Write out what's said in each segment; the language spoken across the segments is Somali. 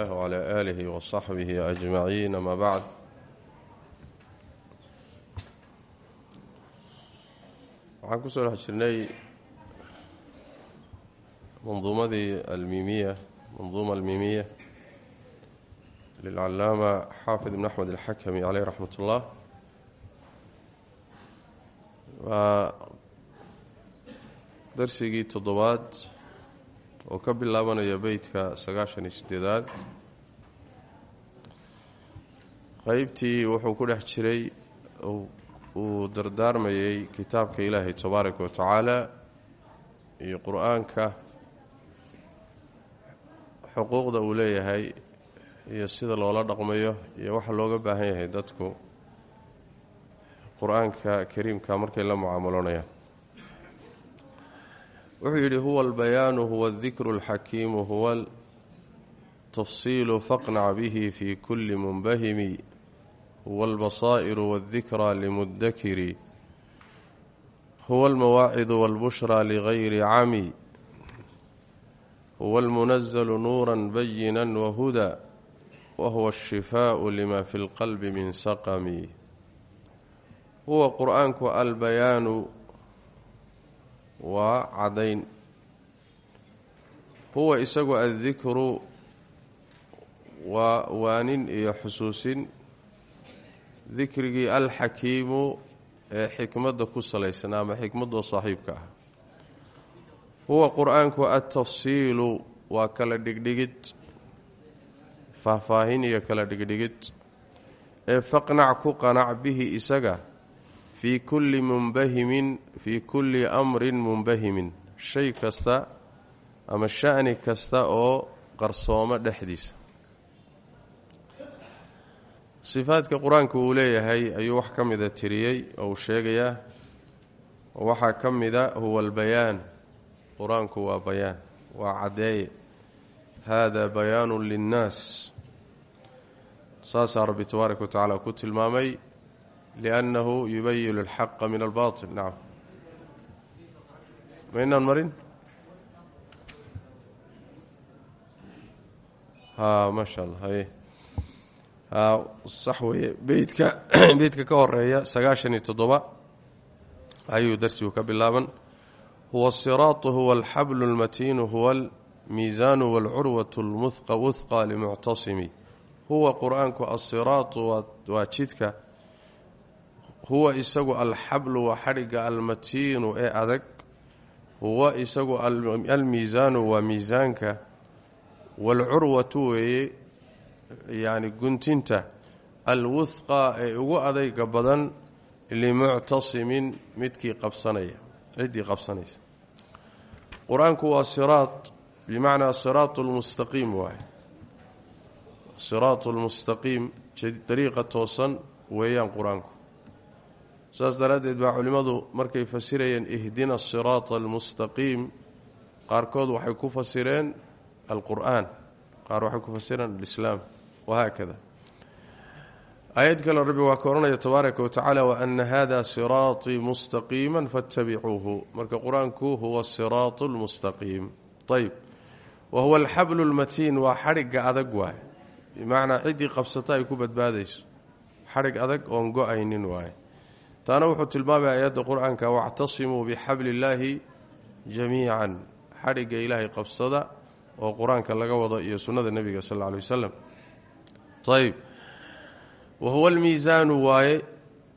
wclى aalihi wsaxbihi ajmaciin ama bacd waxaan ku soo dhex jirnay manduumadii almiimiya manduuma almiimiya lilcalaama xaafid ibn axmed alxakami caleyh raxmat ullah waa darsigii toddobaad oo ka bilaabanaya beytka sagaashan iyo sideedaad qeybtii wuxuu ku dhex jiray uu dardaarmayay kitaabka ilaahay tabaaraka wa tacaala iyo qur'aanka xuquuqda uu leeyahay iyo sida loola dhaqmayo iyo waxa looga baahan yahay dadku. Qur'aanka kariimka markay la mucaamaloonayaan wuxuu yidhi huwa albayaanu huwa aldikru alxakiimu huwa altafsiilu faqnac bihi fi kulli munbahimi huwa albasaa'iru waaldikraa limuddakiri huwa almawaacidu walbushraa ligayri cami huwa almunazalu nuura bayina wahuda wahuwa ashifaau lima fi lqalbi min saqami. Huwa qur'aanku albayaanu waa caddayn. Huwa isagu addikru waa waanin iyo xusuusin. Dikrigii alxakiimu ee xikmadda ku salaysana ama xikmadoo saaxiibka ah. Huwa qur'aanku altafsiilu waa kala dhigdhigid. Faahfaahin iyo kala dhigdhigid. Ee faqnac ku qanac bihi isaga fii kulli munbahimin fii kulli amrin munbahimin. Shay kasta ama sha'ni kasta oo qarsoomo dhexdiisa. Sifaadka qur'aanku uu leeyahay ayuu wax ka mida tiriyey oo uu sheegayaa waxaa ka mida huwa albayaan. Qur'aanku waa bayaan waa caddeeye. Hada bayaanu linnaas. Saasaa rabbi tabaaraka wa tacaala ku tilmaamay liannahu yubayin alxaqa min albaatil nacam ma inaan marin ha maasha allah haye sax weeye beydka beydka ka horreeya sagaashan iyo toddoba ayuu darsigu ka bilaaban huwa asiraatu huwa alxablu almatiinu huwa almiisaanu walcurwatu lmuhqa wuhqa limuctasimi huwa qur'aanku asiraatu waa jidka huwa isagu alxablu waa xadhigga almatiinu ee adag. Huwa isagu almiisaanu waa miisaanka waalcurwatu weeye yacni guntinta. Alwuhqa ee ugu adayga badan limuctasimin midkii qabsanaya ciddii qabsanaysa. Qur'aanku waa siraad bimacnaa siraatu lmustaqiim waaye. Siraatu lmustaqiim dariiqa toosan weeyaan qur'aanku saas daraaddeed baa culimmadu markay fasirayeen ihdina asiraata almustaqiim. Qaarkood waxay ku fasireen alqur'aan. Qaar waxay ku fasireen alislaam. Wahaakada aayad kale rabbi waa ka odhanaya tabaaraka wa tacaala wa ana hada siraatii mustaqiima faاtabicuuhu marka qur'aanku huwa siraatu lmustaqiim ayb wa huwa alxablu lmatiin waa xadhigga adag waaye. Bimacnaa ciddii qabsata ay ku badbaadayso. Xadhig adag oon go'aynin waaye taana wuxuu tilmaamaya aayadda qur'aanka wactasimuu bixabli illaahi jamiican. Xadhigga ilaahay qabsada oo qur'aanka laga wado iyo sunnada nebiga sal alla alay wasalam ayb wa huwa almiisaanu waaye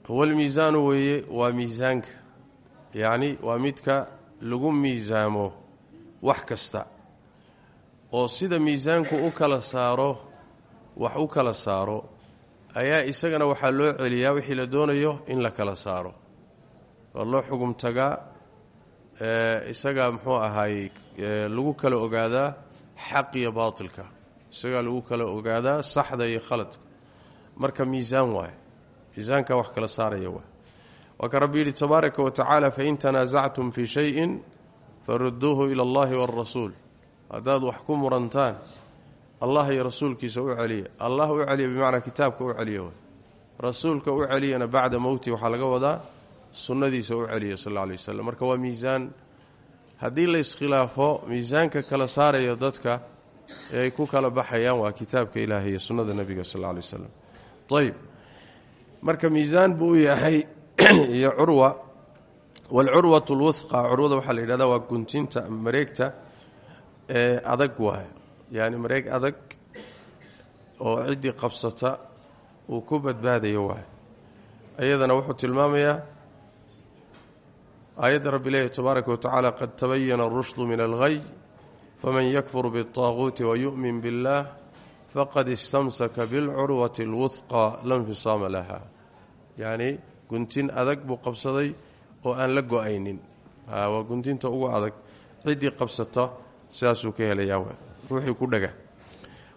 huwa almiisaanu weeye waa miisaanka. Yacni waa midka lagu miisaamo wax kasta. Oo sida miisaanku u kala saaro wax u kala saaro ayaa isagana waxaa loo celiyaa wixii la doonayo in la kala saaro. Waa loo xugum tagaa isagaa muxuu ahaayey lagu kala ogaadaa xaq iyo baatilka. Isagaa lagu kala ogaadaa saxda iyo khaladka. Marka miisaan waaye. Miisaanka wax kala saaraya waay waa ka rabbi yidhi tabaaraka wa tacaala fain tanaasactum fii shayin faruduuhu ila allahi waalrasuul haddaad wax ku murantaan allah iyo rasuulkiisa u celiya. Allah u celiya bimacnaa kitaabka u celiya rasuulka u celiyana bacda mowti waxaa laga wadaa sunnadiisa u celiya sal alla alay wasalam marka waa miisaan haddii la iskhilaafo miisaanka kala saarayo dadka ee ay ku kala baxayaan waa kitaabka ilaahay iyo sunnada nebiga sal alla alay wasalam ayb marka miisaan buu u yahay iyo curwa. Waalcurwat alwuhqa curwada waxaa waa guntinta mareegta ee adag waay yacni mareeg adag oo ciddii qabsata uu ku badbaadayo waay iyadana wuxuu tilmaamayaa aayadda rabbi leeyahy tabaaraka watacaala qad tabayana arushdu min alghay faman yakfur biاlطaaguuti wayu'min biاllah faqad istamsaka bilcurwati اlwuhqa la nfisaama laha yacni guntin adag buu qabsaday oo aan la go-aynin waa guntinta ugu adag ciddii qabsata sidaasuu ka helayaa ruuxii ku dhaga.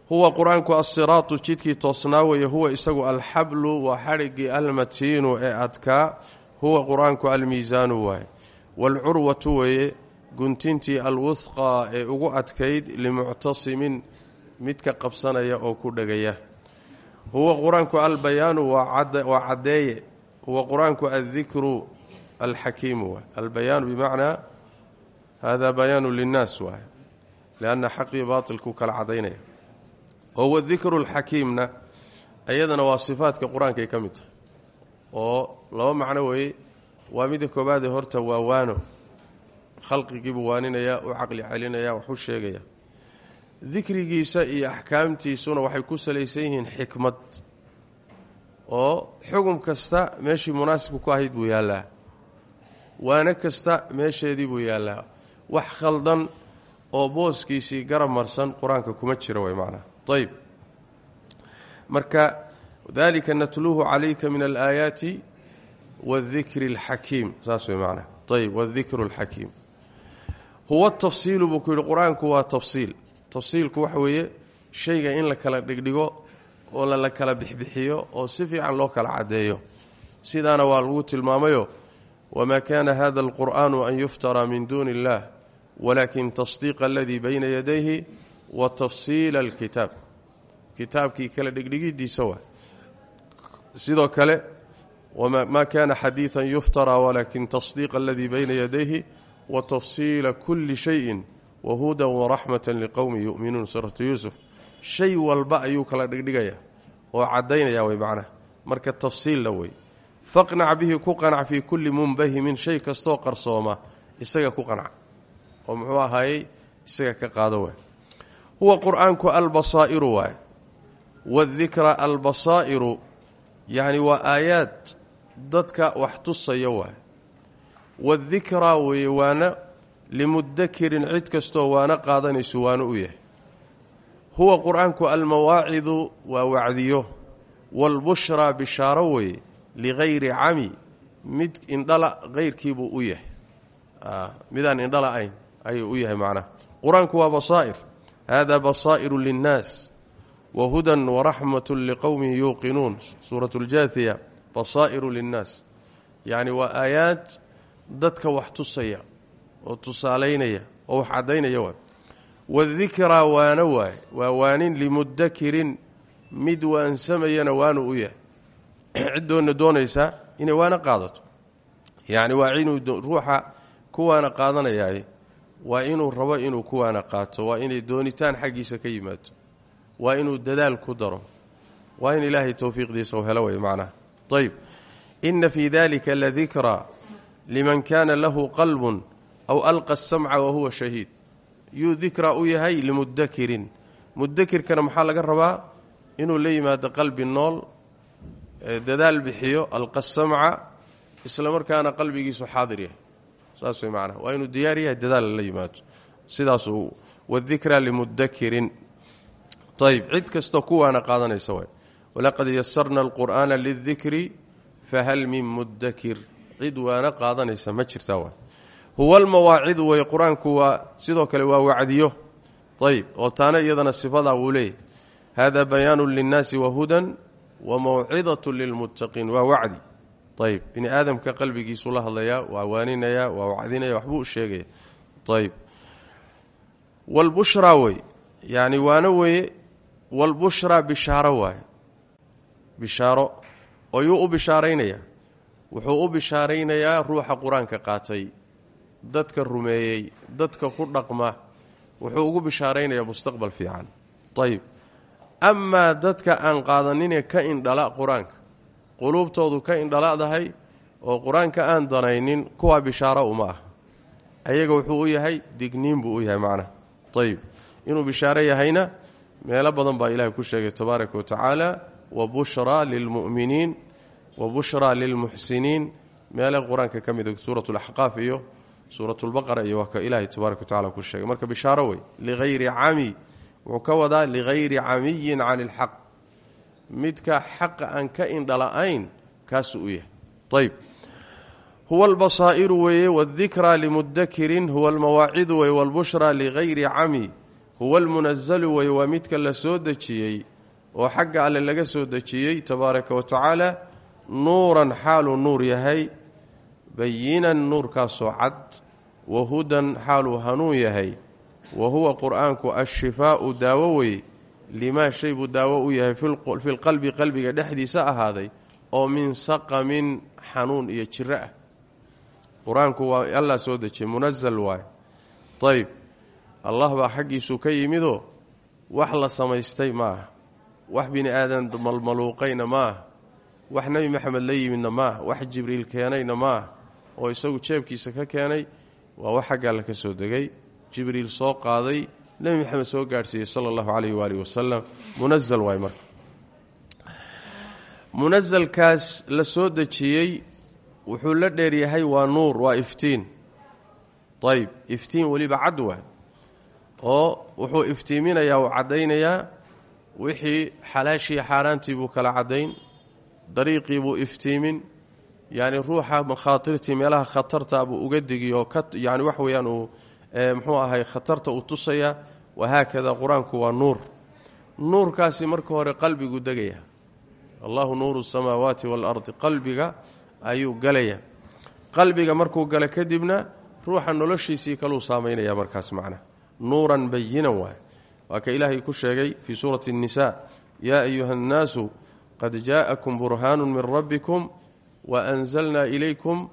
Huwa qur'aanku asiraatu jidkii toosnaa weeye huwa isagu alxablu waa xadhigii almatiinu ee adkaa huwa qur'aanku almiisaanu waaye. Waalcurwatu weeye guntintii alwuhqa ee ugu adkayd limuctasimin midka qabsanaya oo ku dhegaya huwa qur'aanku albayaanu waa caddeeye. Huwa qur'aanku addikru alxakiimu waay albayaanu bimacnaa hada bayaanu linnaas waay lianna xaqii baatilku kala cadaynaya oo wadikru alxakiimna iyadana waa sifaadka qur'aankay ka mid tahay oo laba macno weeye waa midda koobaadee horta waa waano khalqigiibuu waaninaya u caqli celinaya wax u sheegaya dikrigiisa iyo axkaamtiisuna waxay ku salaysan yihiin xikmad oo xugum kasta meeshii munaasibka ku ahayd buu yaallaa waano kasta meesheedii buu yaallaa wax khaldan oo booskiisii garab marsan qur'aanka kuma jira way macnaha ayb marka dalika natluuhu calayka min alaayaati waadikri alxakiim saas way macnaha ayb waadikru alxakiim huwa tafsiilu buu ku yidhi qur'aanku waa tafsiil. Tafsiilku waxa weeye shayga in la kala dhigdhigo oo lala kala bixbixiyo oo si fiican loo kala caddeeyo. Sidaana waa lagu tilmaamayo wamaa kaana hada alqur'aanu an yuftara min duuni illah walakin tasdiiqa aladii bayna yadayhi wa tafsiila alkitaab kitaabkii kala dhigdhigidiisa waa sidoo kale ma kana xadiiثa yuftara walakin tasdiiqa aladii bayna yadayhi wa tafsiila kuli shayin wahuda waraxmata liqowmi yu'minuun suuratu yuusuf shay walba ayuu kala dhigdhigaya oo caddaynaya way macnaha marka tafsiilla wey faqnac bihi ku qanac fii kulli munbahimin shay kastoo qarsooma isaga ku qanac oo muxuu ahaayey isaga ka qaado waay. Huwa qur'aanku albasaa'iru waay. Waadikra albasaa'iru yacni waa aayaad dadka wax tusaya waay. Waadikraa weeye waana limudakirin cid kastoo waana qaadanaysu waana u yahay. Huwa qur'aanku almawaacidu waa wacdiyo. Waalbushraa bishaaro weeye ligayri cami mid indhala kayrkiibuu u yahay. Midaan indhala ayn ayuu u yahay macnaha. Qur'aanku waa basaa'ir. Hada basaa'iru linnaas wa hudan waraxmatu liqowmin yuuqinuun. Suuratu ljaahiya basaa'iru linnaas. Yacni waa aayaad dadka wax tusaya oo tusaalaynaya oo wax caddaynaya waay. Wadikraa waana waay. Waa waanin limudakirin mid waansamayana waanu u yahay. Ciddoonna doonaysaa inay waana qaadato. Yacni waa inuu ruuxa waa inuu rabo inuu kuwaana qaato. Waa inay doonitaan xaggiisa ka yimaado. Waa inuu dadaal ku daro. Waa in ilaahay towfiiqdiisa u helo way macnaha. Ayb ina fii dalika ladikraa liman kaana lahu qalbun aw alqa asamca wahuwa shahiid. Yuu dikraa u yahay limudakirin mudakirkana maxaa laga rabaa? Inuu la yimaado qalbi nool dadaal bixiyo alqa samca isla markaana qalbigiisu xaadir yahay saas way macnaha waa inuu diyaar yahay dadaal la yimaado. Sidaasuu wadikraa limudakirin ayb cid kastoo kuwaana qaadanaysa waay. Walaqad yasarna alqur'aana lidikri fahal min mudakir cid waana qaadanaysa ma jirtaa waay. Huwa almawaacidu way qur'aanku waa sidoo kale waa wacdiyo. Ayb oo taana iyadana sifadaa wuu leeyahy hada bayaanu linnaasi wahudan wa mawcidatu lilmuttaqiin waa wacdi ayb bini aadamka qalbigiisuu la hadlayaa waa waaninaya waa wacdinaya waxbuu u sheegaya ayb walbushraa wey. Yani waana weeye walbushraa bishaaro waaye bishaaro. Oo yuu u bishaaraynaya. Wuxuu u bishaaraynayaa ruuxa qur'aanka qaatay. Dadka rumeeyey dadka ku dhaqma. Wuxuu ugu bishaaraynayaa mustaqbal fiican. Ayib amaa dadka aan qaadaninee ka indhala qur'aanka quluubtoodu ka indhaladahay oo qur'aanka aan danaynin kuwaa bishaaro uma ah ayaga wuxuu u yahay digniin buu u yahay macnaha. Ayib inuu bishaaro yahayna meelo badan baa ilaahay ku sheegay tabaaraka wa tacaala wa bushraa lilmu'miniin wa bushraa lilmuxsiniin. Meele qur'aanka ka mida suurat laxqaaf iyo suurat lbaqara iyo waa ka ilaahay tabaaraka wa tacala ku sheegay. Marka bishaaro wey ligayri cami wuxuu ka wadaa ligayri camiyin can ilxaq midka xaqa aan ka indhala-ayn kaasuu u yahay. Ayb huwa albasaa'iru weeye waaldikraa limudakirin huwa almawaacidu weye waalbushraa ligayri cami huwa almunazalu weye waa midka la soo dejiyey oo xagga alle laga soo dejiyey tabaaraka wa tacaala nuuran xaaluu nuur yahay bayinan nuurkaasoo cad wa hudan xaaluu hanuun yahay wa huwa qur'aanku ashifaau daawo weye limaa shay buu daawo u yahay fi lqalbi qalbiga dhexdiisa ahaaday oo min saqamin xanuun iyo jiro ah. Qur'aanku waa allah soo dejiyey munazal waaye ayb allah baa xaggiisuu ka yimidoo wax la samaystay ma wax bini aadan malmaluuqayna ma wax nebi maxamed la yimidna ma ah wax jibriil keenayna ma oo isagu jeebkiisa ka keenay waa wax xagga alle ka soo degay. Jibriil soo qaaday nebi maxamed soo gaadhsiiyey sala allahu calayhi waalihi wasalam munazal waay marka. Munasalkaas la soo dejiyey wuxuu la dheeryahay waa nuur waa iftiin. Ayb iftiin weliba cad waay oo wuxuu iftiiminayaa uu caddaynayaa. Wixii xalaashii xaaraantii buu kala caddayn dariiqii buu iftiimin. Yacni ruuxa makhaatirtii meelaha khatarta buu uga digi oo ka yani wax weeyaan uu muxuu ahay khatarta uu tusaya wahaakada qur'aanku waa nuur nuurkaasi marka hore qalbigu degaya allahu nuuru samaawaati waalardi qalbiga ayuu galaya qalbiga markuu gala kadibna ruuxa noloshiisii kaluu saamaynaya markaas macna nuuran bayinan waay waa ka ilaahay ku sheegay fii suurati اnisa yaa ayuha اnnaasu qad ja'akum burhaanu min rabbikum wa anzalnaa ilaykum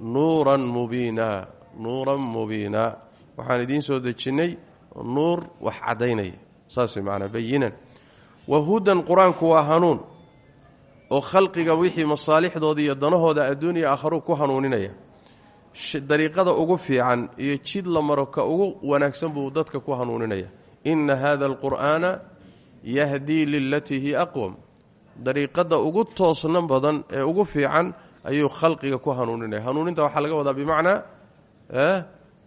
nuuran mubiina nuuran mubiina waxaan idiin soo dejinnay nuur wax caddaynaya. Saas way macnaa bayinan wa hudan qur'aanku waa hanuun oo khalqiga wixii masaalixdooda iyo danahooda adduuniya aakharuu ku hanuuninaya. Dariiqada ugu fiican iyo jid la ka ugu wanaagsan buu dadka ku hanuuninaya. Inna hada alqur'aana yahdii lilatii hiya aqwam. Dariiqada ugu toosna badan ee ugu fiican ayuu khalqiga ku hanuuninaya. Hanuuninta waxaa laga wadaa bimacnaa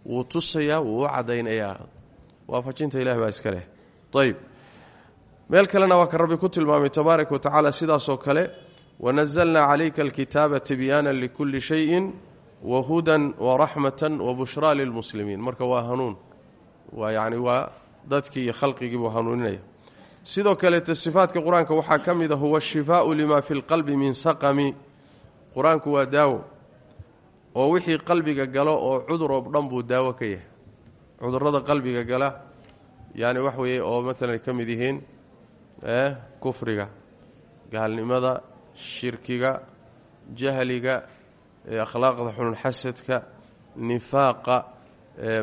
wuu tusayaa wuu u caddaynayaa waafajinta ilahi baa iska leh. Ayb meel kalena waa ka rabbi ku tilmaamay tabaaraka wa tacaala sidaasoo kale wanazalnaa calayka alkitaaba tibyaana likulli shayin wahudan waraxmatan wabushraa lilmuslimiin. Marka waa hanuun. Waa yani waa dadkii iyo khalqigii buu hanuuninaya. Sidoo kaleete sifaadka qur'aanka waxaa ka mid a huwa ashifaau lima fi lqalbi min saqami. Qur'aanku waa daawo oo wixii qalbiga galo oo cudur oo dhan buu daawo ka yahay cudurrada qalbiga gala yani wax weeye oo maalan ka mid yihiin kufriga gaalnimada shirkiga jahliga akhlaaqda xunulxasadka nifaaqa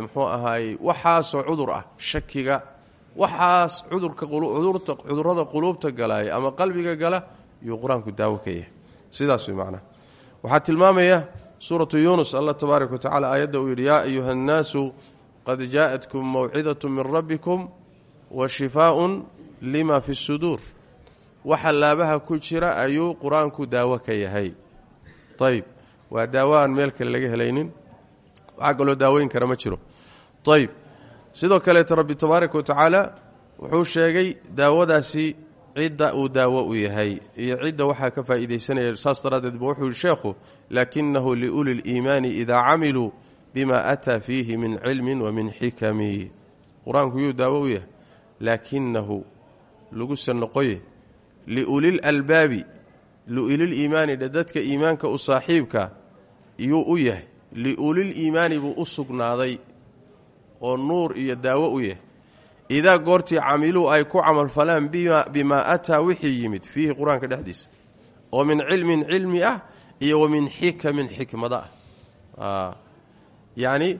muxuu ahaayey waxaasoo cudur ah shakiga waxaas cudurka cudurrada quluubta galaaya ama qalbiga gala yuu qur'aanku daawo ka yahay. Sidaas way macnaha waxaa tilmaamaya suuratu yuunus allah tabaaraka wa tacala uu yidhi yaa ayuha annaasu qad jaa'atkum mawcidatu min rabbikum wa shifaaun lima fi suduur waxa laabaha ku jira ayuu qur'aanku daawo ka yahay. Ayb waa daawo aan meel kale laga helaynin. Waxaa kaloo daaweyn kara ma jiro. Ayb sidoo kaleeta rabbi tabaaraka wa tacaala wuxuu sheegay daawadaasi cidda uu daawo u yahay iyo cidda waxaa ka faa'iidaysanaya. Saas daraaddeed ba liuli liimaani idaa camiluu bima ataa fiihi min cilmin wa min xikami. Qur'aanku yuu daawo u yahay laakinahu laguse noqoye liulil albaabi liulil dadka iimaanka u saaxiibka yuu u yahay. Liulil iimaani buu u sugnaaday oo nuur iyo daawo u yahay. Idaa goortii camiluu ay ku camalfalaan bimaa ataa wixii yimid fiihi qur'aanka dhexdiisa. Oo min cilmin cilmi ah iyo wa min xikamin xikmada ah yacni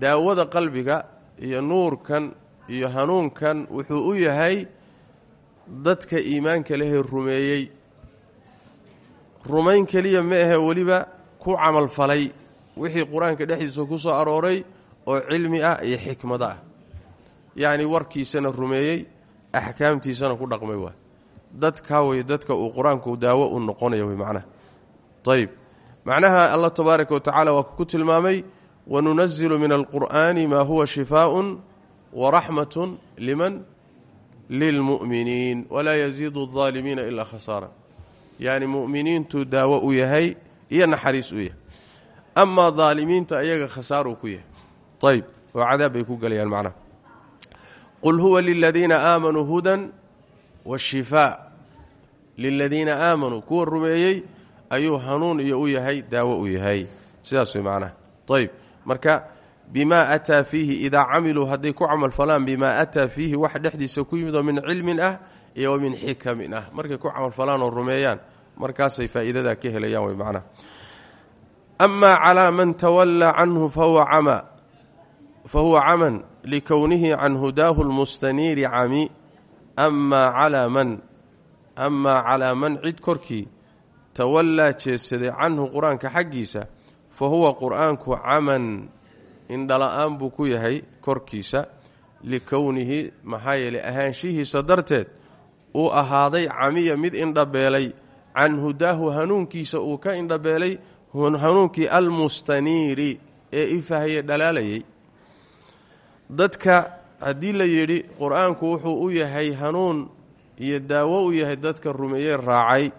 daawada qalbiga iyo nuurkan iyo hanuunkan wuxuu u yahay dadka iimaanka lehee rumeeyey. Rumayn keliya ma ahe weliba ku camalfalay wixii qur'aanka dhexdiisa ku soo arooray oo cilmi ah iyo xikmado ah. Yacni warkiisana rumeeyey axkaamtiisana ku dhaqmay waa. Dadkaa wey dadka uu qur'aanku daawo u noqonaya wey macnaha. Ayb macnaha allah tabaaraka wa tacaala waa ku tilmaamay wanunazilu min alqur'aani maa huwa shifaaءun waraxmatun liman lilmu'miniin walaa yaziidu aldaalimiina ilaa khasaara yacni mu'miniintuu daawo u yahay iyo naxariis u yahay amaa daalimiinta ayaga khasaaruu ku yahay ayb oo cadaab bay ku gelayaan macnaha qul huwa liladiina aamanuu hudan washifaa liladiina aamanuu kuwa rumeeyey ayuu hanuun iyo u yahay daawo u yahay sidaas way macnaha ayb marka bimaa ataa fiihi idaa camiluu hadday ku camalfalaan bimaa ataa fiihi wax dhexdiisa ku yimid min cilmin ah iyo min xikamin ah. Markay ku camalfalaan oo rumeeyaan markaasay faa'iidadaa ka helayaan way macnaha amaa calaa man tawallaa canhu fahuwa camaa fahuwa caman likownihi can hudaahu lmustaniiri cami. Amaa calaa man amaa calaa man cid korkii tawallaa jeedsaday canhu qur'aanka xaggiisa fa huwa qur'aanku caman indhala-aan buu ku yahay korkiisa likownihi maxaa yeelay ahaanshihiisa darteed uu ahaaday camiya mid indhabeelay can hudaahu hanuunkiisa uu ka indhabeelay hanuunkii almustaniiri ee ifahaye dhalaalayay. Dadka haddii la yidhi qur'aanku wuxuu u yahay hanuun iyo daawo u yahay dadka rumeeyey raacay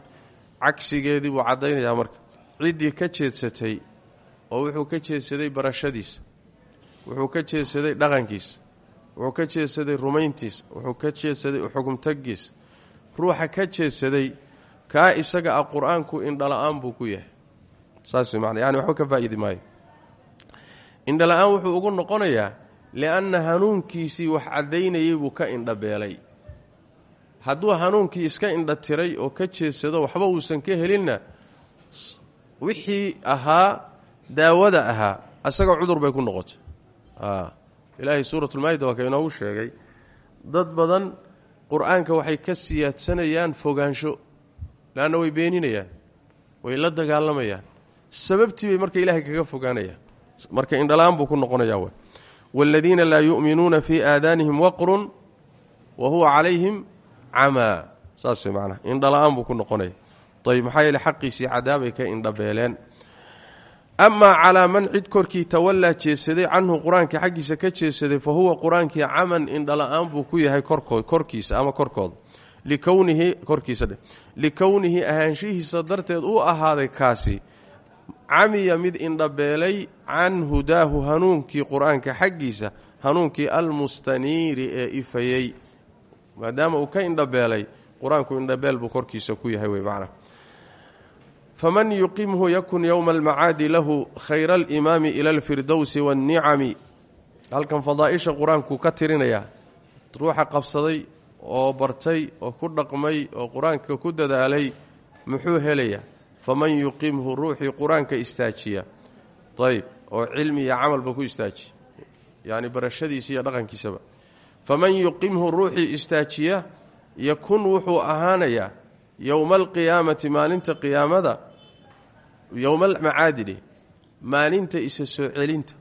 cagsigeedii buu caddaynayaa marka. Ciddii ka jeedsatay oo wuxuu ka jeedsaday barashadiisa wuxuu ka jeedsaday dhaqankiisa wuxuu ka jeedsaday rumayntiisa wuxuu ka jeedsaday uxugumtagiisa ruuxa ka jeedsaday kaa isaga ah qur'aanku indhala-aan buu ku yahay. Saas man yani waxba ka faa'idi maayo. Indhala-aan wuxuu ugu noqonayaa lianna hanuunkiisii wax caddaynayay buu ka indhabeelay. Hadduu hanuunkii iska indhatiray oo ka jeedsado waxba uusan ka helinna wixii ahaa daawada ahaa isaga cudur bay ku noqotay. Ilaahay suuratulmaayida waa ka inoogu sheegay dad badan qur'aanka waxay ka siyaadsanayaan fogaansho leanna way beeninayaan way la dagaalamayaan. Sababtii bay marka ilaahay kaga fogaanayaan. Marka indhala-aan buu ku noqonayaa w waaladiina laa yu'minuuna fii aadaanihim waqrun wa huwa calayhim camaa. Saas way macnaha indhala-aan buu ku noqonaya. Ayb maxaa yeele xaqiisii cadaabay ka indhabeeleen amaa calaa man cid korkii tawallaa jeesaday canhu qur'aanka xaggiisa ka jeesaday fa huwa qur'aankii caman indhala-aan buu ku yahay korkood korkiisa ama korkooda. Likownihi korkiisa dheh likownihi ahaanshihiisa darteed uu ahaaday kaasi camiya mid indhabeelay can hudaahu hanuunkii qur'aanka xaggiisa hanuunkii almustaniiri ee ifayey maadaama uu ka indhabeelay qur'aanku indhabeel buu korkiisa ku yahay wey macna faman yuqimhu yakun yowma almacaadi lahu khayra alimaami ila alfirdowsi waannicami halkan fadaaisha qur'aanku ka tirinayaa ruuxa qabsaday oo bartay oo ku dhaqmay oo qur'aanka ku dadaalay muxuu helayaa faman yuqimhu ruuxii qur'aanka istaajiya ayb oo cilmi iyo camalba ku istaajiya yacni barashadiisa iyo dhaqankiisaba faman yuqimhu ruuxii istaajiya yakun wuxuu ahaanayaa yowma alqiyaamati maalinta qiyaamada yowma almacaadidhe maalinta isa soo celinta.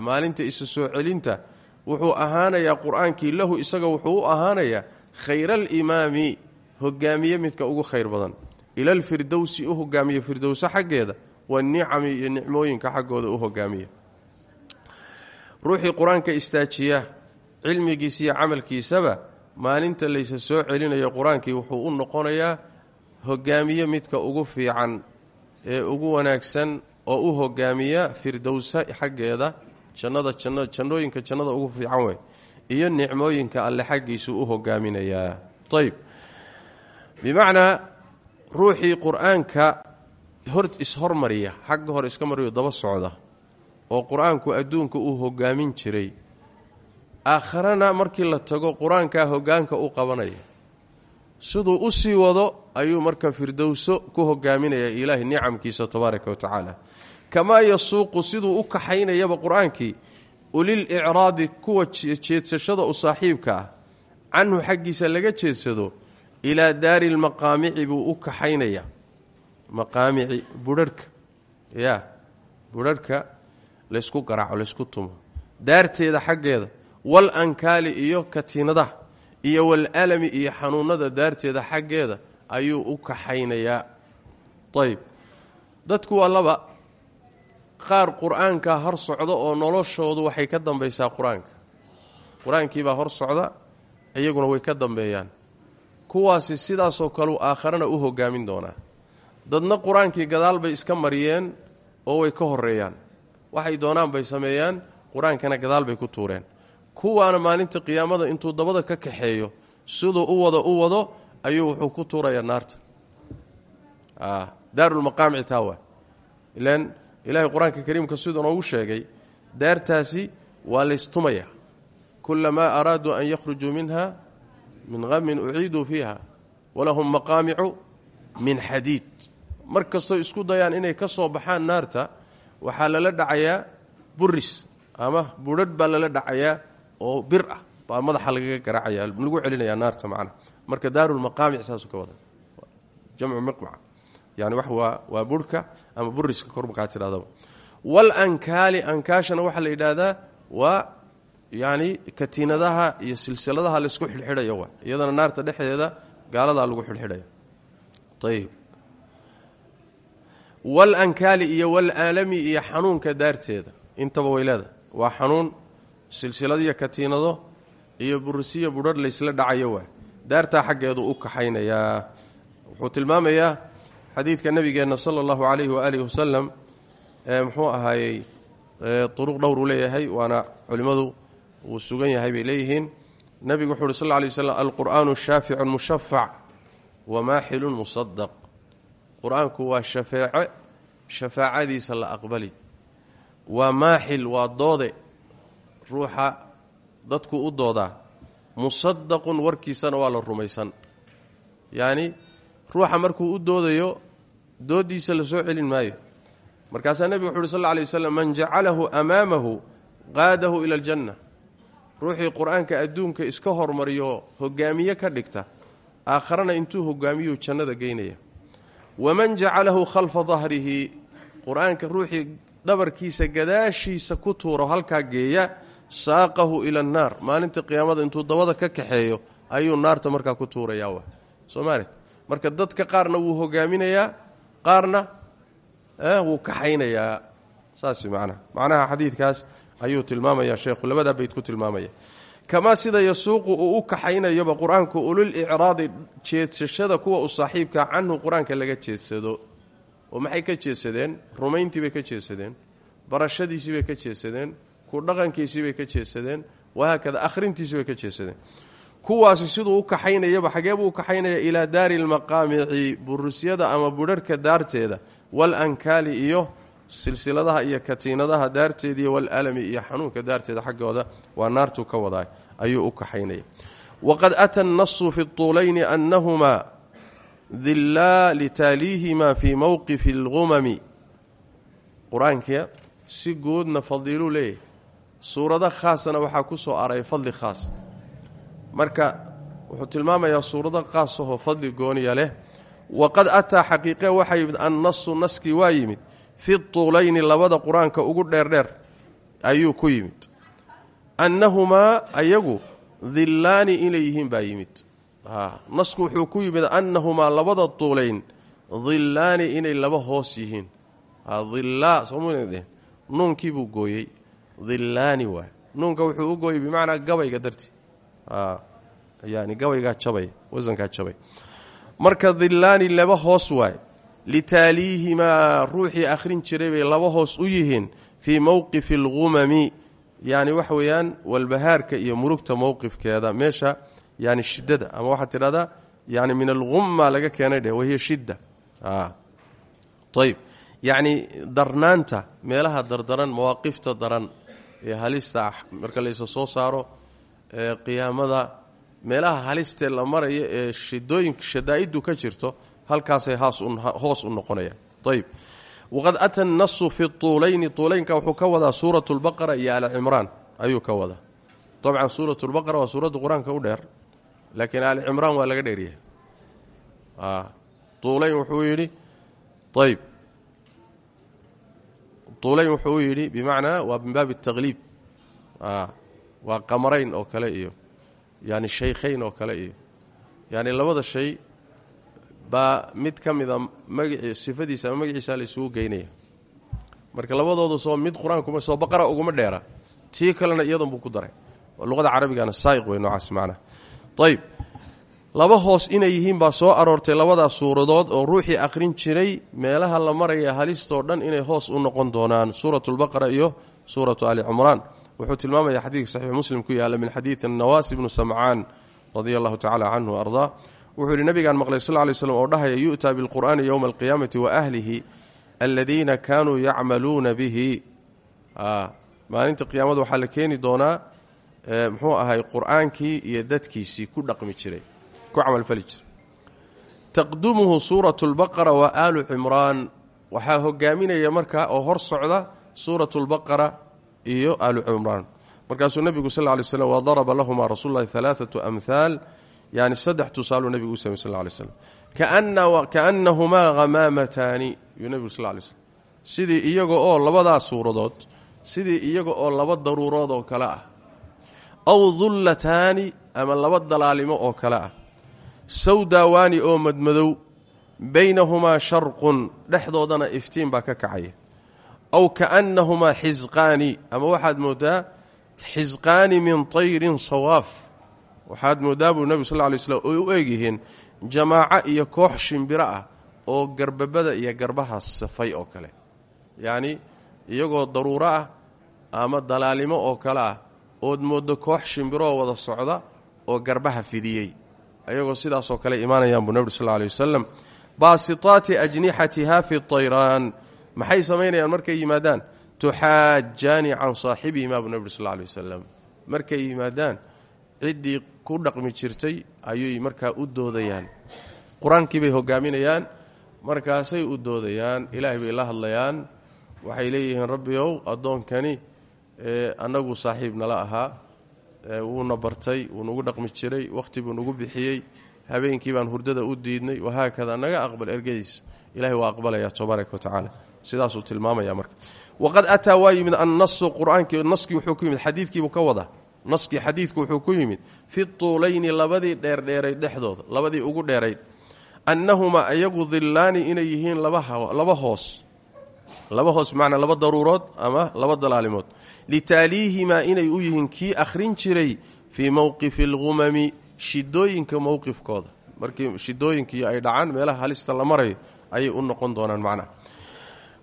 Maalinta isa soo celinta wuxuu ahaanayaa qur'aankii lahu isaga wuxuu u ahaanayaa khayra alimaami hogaamiye midka ugu khayr badan. Ila alfirdowsi u hogaamiye firdowso xaggeeda wanicami iyo nicmooyinka xaggooda u hogaamiya ruuxii qur'aanka istaajiya cilmigiisa iyo camalkiisaba maalinta laysa soo celinayo qur'aankii wuxuu u noqonayaa hogaamiye midka ugu fiican ee ugu wanaagsan oo u hogaamiya firdowsa xaggeeda jannada janno jannooyinka jannada ugu fiican wey iyo nicmooyinka alle xaggiisuu u hogaaminayaa. Ayb bimacnaa ruuxii qur'aanka hor ishormariya xagga hore iska mariyo daba socda oo qur'aanku adduunka uu hogaamin jiray aakharana markii la tago qur'aankaa hogaanka u qabanaya siduu u sii wado ayuu marka firdowso ku hogaaminaya ilaahay nicamkiisa tabaaraka wa tacaala. Kamaa yasuuqu siduu u kaxaynayaba qur'aankii ulil icraadi kuwa jeedsashada u saaxiibka ah canhu xaggiisa laga jeedsado ilaa daari lmaqaamici buu u kaxaynayaa maqaamici budharhka ya budharhka laysku garaaco laysku tumo. Daarteeda xaggeeda wal ankaali iyo katiinadaha iyo walalami iyo xanuunada daarteeda xaggeeda ayuu u kaxaynayaa. Ayb dadku waa laba. Qaar qur'aanka hor oo noloshoodu waxay ka dambaysaa qur'aanka. Qur'aankiibaa hor socda iyaguna way ka dambeeyaan. Kuwaasi sidaasoo kaleu aakharana u hogaamin doonaa. Dadna qur'aankii gadaal bay iska mariyeen oo way ka horeeyaan waxay doonaan bay sameeyaan qur'aankana gadaal bay ku tuureen kuwaana maalinta qiyaamada intuu dabada ka kaxeeyo siduu u wado u wado ayuu wuxuu ku tuurayaa naarta. Daarulmaqaamici taawa ilaan ilaahay qur'aanka kariimka siduu noogu sheegay daartaasi waa laystumaya kulamaa araaduu an yakhrujuu minha min hamin uciiduu fiiha walahum maqaamicu min xadiid. Mar kastoo isku dayaan inay ka soo baxaan naarta waxaa lala dhacayaa buris ama budhadh baa lala dhacayaa oo bir ah baa madaxa lagaga garaacaya lagu celinayaa naarta macnaha marka daarulmaqaamic saasuu ka wada jamcu miqmac. Yani waa waa burhka ama buriska kor markaa tidhahdaba wal ankaali ankaashana waxaa la yidhaahdaa waa yacni katiinadaha iyo silsiladaha laysku xidhxidhayo wa iyadana naarta dhexdeeda gaaladaa lagu xidhxidhaya ayib wal ankaali iyo wal aalami iyo xanuunka daarteeda. Intaba way leedahay. Waa xanuun silsiladiyo katiinado iyo burisiyo budhar laysla dhacayo waa daartaa xaggeedu u kaxaynayaa. Wuxuu tilmaamayaa xadiidka nabigeenna sala allahu calayhi waaalihi wasalam ee muxuu ahaayey duruq dhowruu leeyahay waana culimmadu wuu sugan yahay bay leeyihiin. Nebigu wuxu uhi sal lla alay waslam alqur'aanu shaaficun mushafac wamaaxilun musadaq qur'aanku waa shafeece shafaacadiisa la aqbali. Waa maaxil waa doode ruuxa dadku u doodaa musadaqun warkiisana waa la rumaysan. Yacni ruuxa markuu u doodayo doodiisa la soo celin maayo. Markaasaa nebigu wuxu uhi sal lla alay waslam man jacalahu amaamahu qaadahu ila aljanna. Ruuxii qur'aanka adduunka iska hormariyo hogaamiye ka dhigta. Aakharana intuu hogaamiyuu jannada geynaya. Waman jacalahu khalfa dahrihi qur'aanka ruuxii dhabarkiisa gadaashiisa ku tuuro halkaa geeya saaqahu ila annaar maalinta qiyaamada intuu dabada ka kaxeeyo ayuu naarta markaa ku tuurayaa maalit? Marka dadka qaarna wuu hogaaminayaa qaarna wuu kaxaynayaa. Saas macnaha macnaha xadiidkaas ayuu tilmaamaya sheekhu labadaa bayd ku tilmaamaya. Kamaa sida yasuuqu uu u kaxaynayoba qur'aanku ulul icraadi jeedsashada kuwa u saaxiibka canhu qur'aanka laga jeedsado. Oo maxay ka jeedsadeen? Rumayntii bay ka jeedsadeen. Barashadiisii bay ka jeedsadeen ku dhaqankiisii bay ka jeedsadeen wahaakada akhrintiisii bay ka jeedsadeen kuwaasi siduu u kaxaynayaba xagee buu u kaxaynaya ilaa daari lmaqaamici burusyada ama budharhka daarteeda wal ankaali iyo silsiladaha iyo katiinadaha daarteediiy walalami iyo xanuunka daarteeda xaggooda waa naartuu ka wadaa ayuu u kaxaynaya. Waqad ata annasu fi tuulayni annahumaa dillaa litaaliihima fii mowqifi algumami qur'aanka si guudna fadiiluu leeyahay suurado khaasana waxaa ku soo aray fadli khaas. Marka wuxuu tilmaamayaa suurado khaasahoo fadli gooniya leh. Waqad ataa xaqiiqe waxaa yimid annasu naskii waa yimid fi tuulayni labada qur'aanka ugu dheerdheer ayuu ku yimid. Annahumaa ayagu dillaani inay yihiin baa yimid. Nasku wuxuu ku yimid annahumaa labada tuulayn dillaani inay laba hoos yihiin. Nuunkiibuu gooyey dillaani waay. Nuunka wuxuu u gooyey bimacnaa gabayga dartii yani gabaygaa jabay wasankaa jabay. Marka dillaani laba hoos waay. Litaaliihimaa ruuxii akhrin jiray laba hoos u yihiin fii mowqifi algumami yani waxa weeyaan walbahaarka iyo murugta mowqifkeeda meesha yani shiddada. Ama waxaad tidhahdaa yani min algumma laga keenay dheh wahiya shidda. Ayb yacni darnaanta meelaha dardaran mawaaqifta daran halista ah marka laysa soo saaro qiyaamada meelaha halistee la marayo ee shidooyinka shadaa'iddu ka jirto halkaasay hoos u noqonayaan. Ayb waqad ata annasu fi tuulayni tuulaynka wuxuu ka wadaa suuratu lbaqara iyo alcimraan ayuu ka wada dabcan suuratu lbaqara waa suuradda qur'aanka u dheer laakiin aali cimraan waa laga dheeryahay tuulayn wuxuu yidhi ayb tuulayn wuxuu yidhi bimacnaa waa min baabi ataqliib waa qamarayn oo kale iyo yani shaykhayn oo kale iyo yani labada shay baa mid ka mida magacii sifadiisa ama magaciisa la isugu geynaya marka labadoodu soo mid qur'aankuma soo baqara uguma dheera tii kalena iyadan buu ku daray luqada carabigana saaiq wey noocaas macnaha ayb laba hoos inay yihiin baa soo aroortay labadaas suuradood oo ruuxii akhrin jiray. Meelaha la maraya halistoo dhan inay hoos u noqon doonaan. Suuratu lbaqara iyo suuratu ali cumraan. Wuxuu tilmaamaya xadiidka saxiix muslim ku yaalla min xadiidi nawaas ibnu samcaan radia allahu tacala canhu ardaa. Wuxuu yihi nabigaan maqlay sal ly slm oo dhahaya yu'taa bilqur'aani yowma alqiyaamati wa ahlihi aladiina kaanuu yacmaluuna bihi maalinta qiyaamada waxaa la keeni doonaa muxuu ahay qur'aankii iyo dadkiisii ku dhaqmi jiray ku camalfali jiray taqdumuhu suuratu lbaqara wa aalu cimraan. Waxaa hogaaminaya markaa oo hor socda suuratu lbaqara iyo aalu cimraan. Markaasuu nebigu sal ly slm wadaraba lahumaa rasuul lahi alaaatu amhaal yani saddex tusaaluu nebigu u samey sal lay slm kaannahumaa hamaamataani yuu nebigu sal slm sidii iyaga oo labadaas suuradood sidii iyaga oo laba daruurood oo kale ah. Aw dullataani ama laba dalaalimo oo kale ah sawdaawaani oo madmadow baynahumaa sharqun dhexdoodana iftiin baa ka kacaya. Aw kaannahumaa xisqaani ama waxaad moodaa xisqaani min tayrin sawaaf. Waxaad moodaa buu nebigu sal ly slm oy u egyihiin jamaaco iyo koox shimbiro ah oo garbabada iyo garbaha safay oo kale. Yacni iyagoo daruuro ah ama dalaalimo oo kale ah ood mooddo koox shimbiroo wada socda oo garbaha fidiyey ayagoo sidaasoo kale imaanayaan buu nebigu sal ly wasalam baasitaati ajnixatiha fi tayraan maxay samaynayaan markay yimaadaan tuxaajaani can saaxibihimaa buu nebigu sal lay wasalam markay yimaadaan ciddii ku dhaqmi jirtay ayay markaa u doodayaan. Qur'aankii bay hogaaminayaan markaasay u doodayaan ilaahay bay la hadlayaan. Waxay leeyihiin rabbiyow addoonkani annagu saaxiib nala ahaa wuuna bartay wuu nugu dhaqmi jiray wakhti buu nugu bixiyey habeenkii baan hurdada u diidnay wahaakada naga aqbal ergadiis ilahay waa aqbalaya tabaaraka wa tacaala. Sidaasuu tilmaamaya marka. Waqad ataa waa yimid annasu qur'aankii naskii wuxuu ku yimid xadiidkiibuu ka wada naskii xadiidku wuxuu ku yimid fi tuulayni labadii dheerdheerayd dhexdooda labadii ugu dheerayd. Annahumaa ayagu dillaani inay yihiin laba hoos. Laba hoos macnaa laba daruurood ama laba dalaalimood litaaliihimaa inay u yihiin kii akhrin jiray fii mowqifi alghumami shidooyinka mowqifkooda markii shidooyinkii ay dhacaan meelaha halista la marayo ayay u noqon doonaan macnaha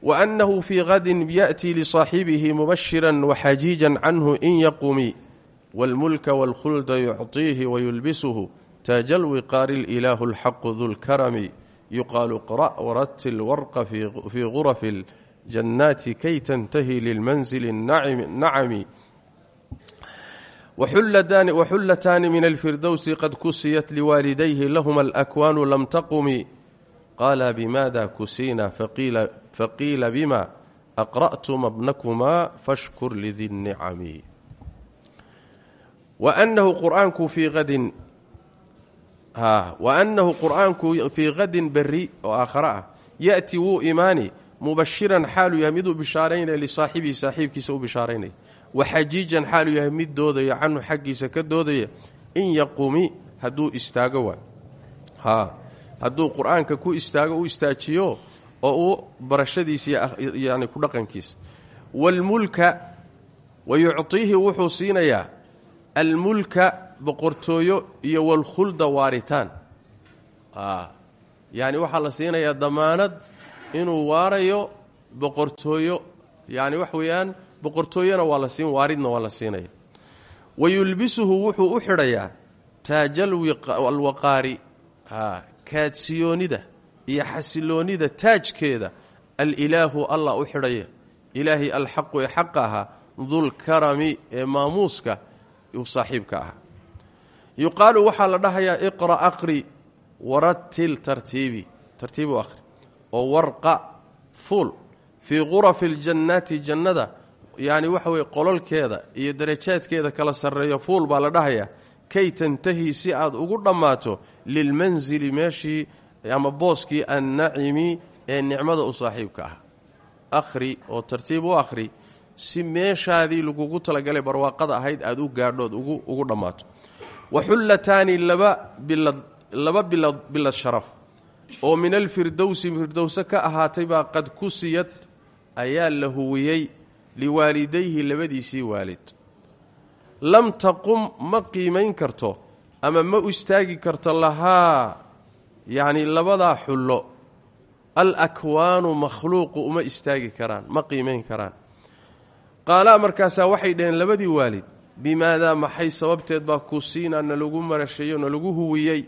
wa annahu fii qadin ya'tii lisaaxibihi mubashiran waxajiijan canhu in yaqumi wاlmulka wاlkhulda yucطiihi wayulbisuhu taaja lwiqaari ilaahu اlxaqu du lkarami yuqaalu qra' waratil warqa fii gurafi jannaati kay tantahi lilmanzili nacami waxullataani min alfirdowsi qad kusiyat liwaalidayhi lahuma alakwaanu lam taqumi qaala bimaada kusiina faqiila bima aqra'tum abnakumaa fashkur lidi nicami waanahu qur'aanku fii adin wa annahu qur'aanku fii qadin berri oo ya'ti wuu imaani mubashiran xaalu yahay miduu bishaaraynaya lisaaxibihi saaxiibkiisa u bishaaraynaya waxajiijan xaalu yahay mid doodaya canhu xaggiisa ka doodaya in yaqumi hadduu istaago waa haa hadduu qur'aanka ku istaago u istaajiyo oo uu barashadiisa yani ku dhaqankiisa. Waalmulka wa yucطiihi wuxuu siinayaa almulka boqortooyo iyo walkhulda waaritaan. Yani waxaa la siinayaa damaanad inuu waarayo boqortooyo yani wax weeyaan boqortooyona waa la siin waaridna waa la siinaya wa yulbisuhu wuxuu u xidhayaa taajalwaqaari kaadsiyoonida iyo xasiloonnida taajkeeda alilaahu allah u xidhaya. Ilaahay alxaqu ee xaqa ahaa dulkarami ee maamuuska uu saaxiibka ahaa yuqaalu waxaa la dhahayaa iqra aqri waratil tartiibi. Tartiibu akhri oo warqa fuul fii gurafi aljannaati jannada yacni waxa weye qololkeeda iyo darajaadkeeda kala sarreeyo fuul baa la dhahayaa kay tantahii si aad ugu dhammaato lilmansili meeshii ama booskii annacimi ee nicmada u saaxiibka ah. Akhri oo tartiib u akhri si meeshaadii lagugu talagalay barwaaqada ahayd aad u gaadhood ugu dhammaato. Wa xullataani laba bilad sharaf oo min alfirdowsi firdowse ka ahaatay baa qad kusiyad ayaa la huwiyey liwaalidayhi labadiisii waalid. Lam taqum ma qiimayn karto ama ma istaagi karto lahaa yacni labadaa xullo. Al akwaanu makhluuqu uma istaagi karaan ma qiimayn karaan. Qaalaa markaasaa waxay dhaheen labadii waalid bimaadaa maxay sababteed baa kusiina nalagu marasheeyo nalagu huwiyey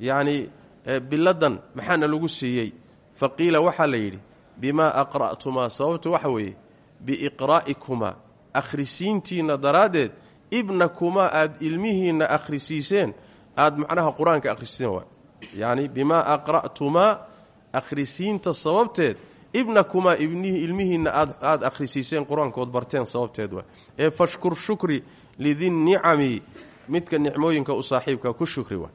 yacnii biladan maxaa nalagu siiyey? Fa qiila waxaa la yidhi bimaa aqra'tumaa sababtu waxa weeye biiqraa'ikumaa akhrisiintiinna daraaddeed ibnakumaa aad ilmihiinna akhrisiiseen aad macnaha qur'aanka akhrisiseen waay yacni bimaa aqra'tumaa akhrisiinta sababteed ibnakumaa ilmihiinna aad aada akhrisiiseen qur'aankood barteen sababteed waay ee fashkur shukri lidinnicami midka nicmooyinka u saaxiibka ku shukri waay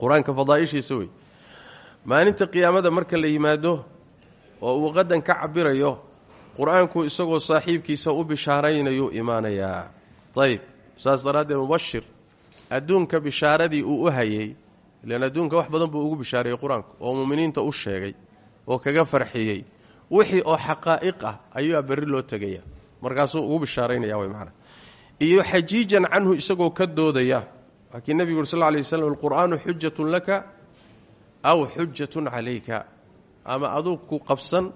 qur'aanka fadaaishiisa wey. Maalinta qiyaamada marka la yimaado oo uu qadan ka cabirayo qur'aanku isagoo saaxiibkiisa u bishaaraynayu imaanayaa ayb saas daraaddeed mubashir. Adduunka bishaaradii uu u hayey ilan adduunka wax badan buu ugu bishaareeyey qur'aanku oo muminiinta u sheegay oo kaga farxiyey. Wixii oo xaqaa'iq ah ayaa berri loo tegaya. Markaasuu ugu bishaaraynaya way macana iyo xajiijan canhu isagoo ka doodaya laakiin nebigu uri sal lay waslam alqur'aanu xujatun laka aw xujatun calayka ama aduu ku qabsan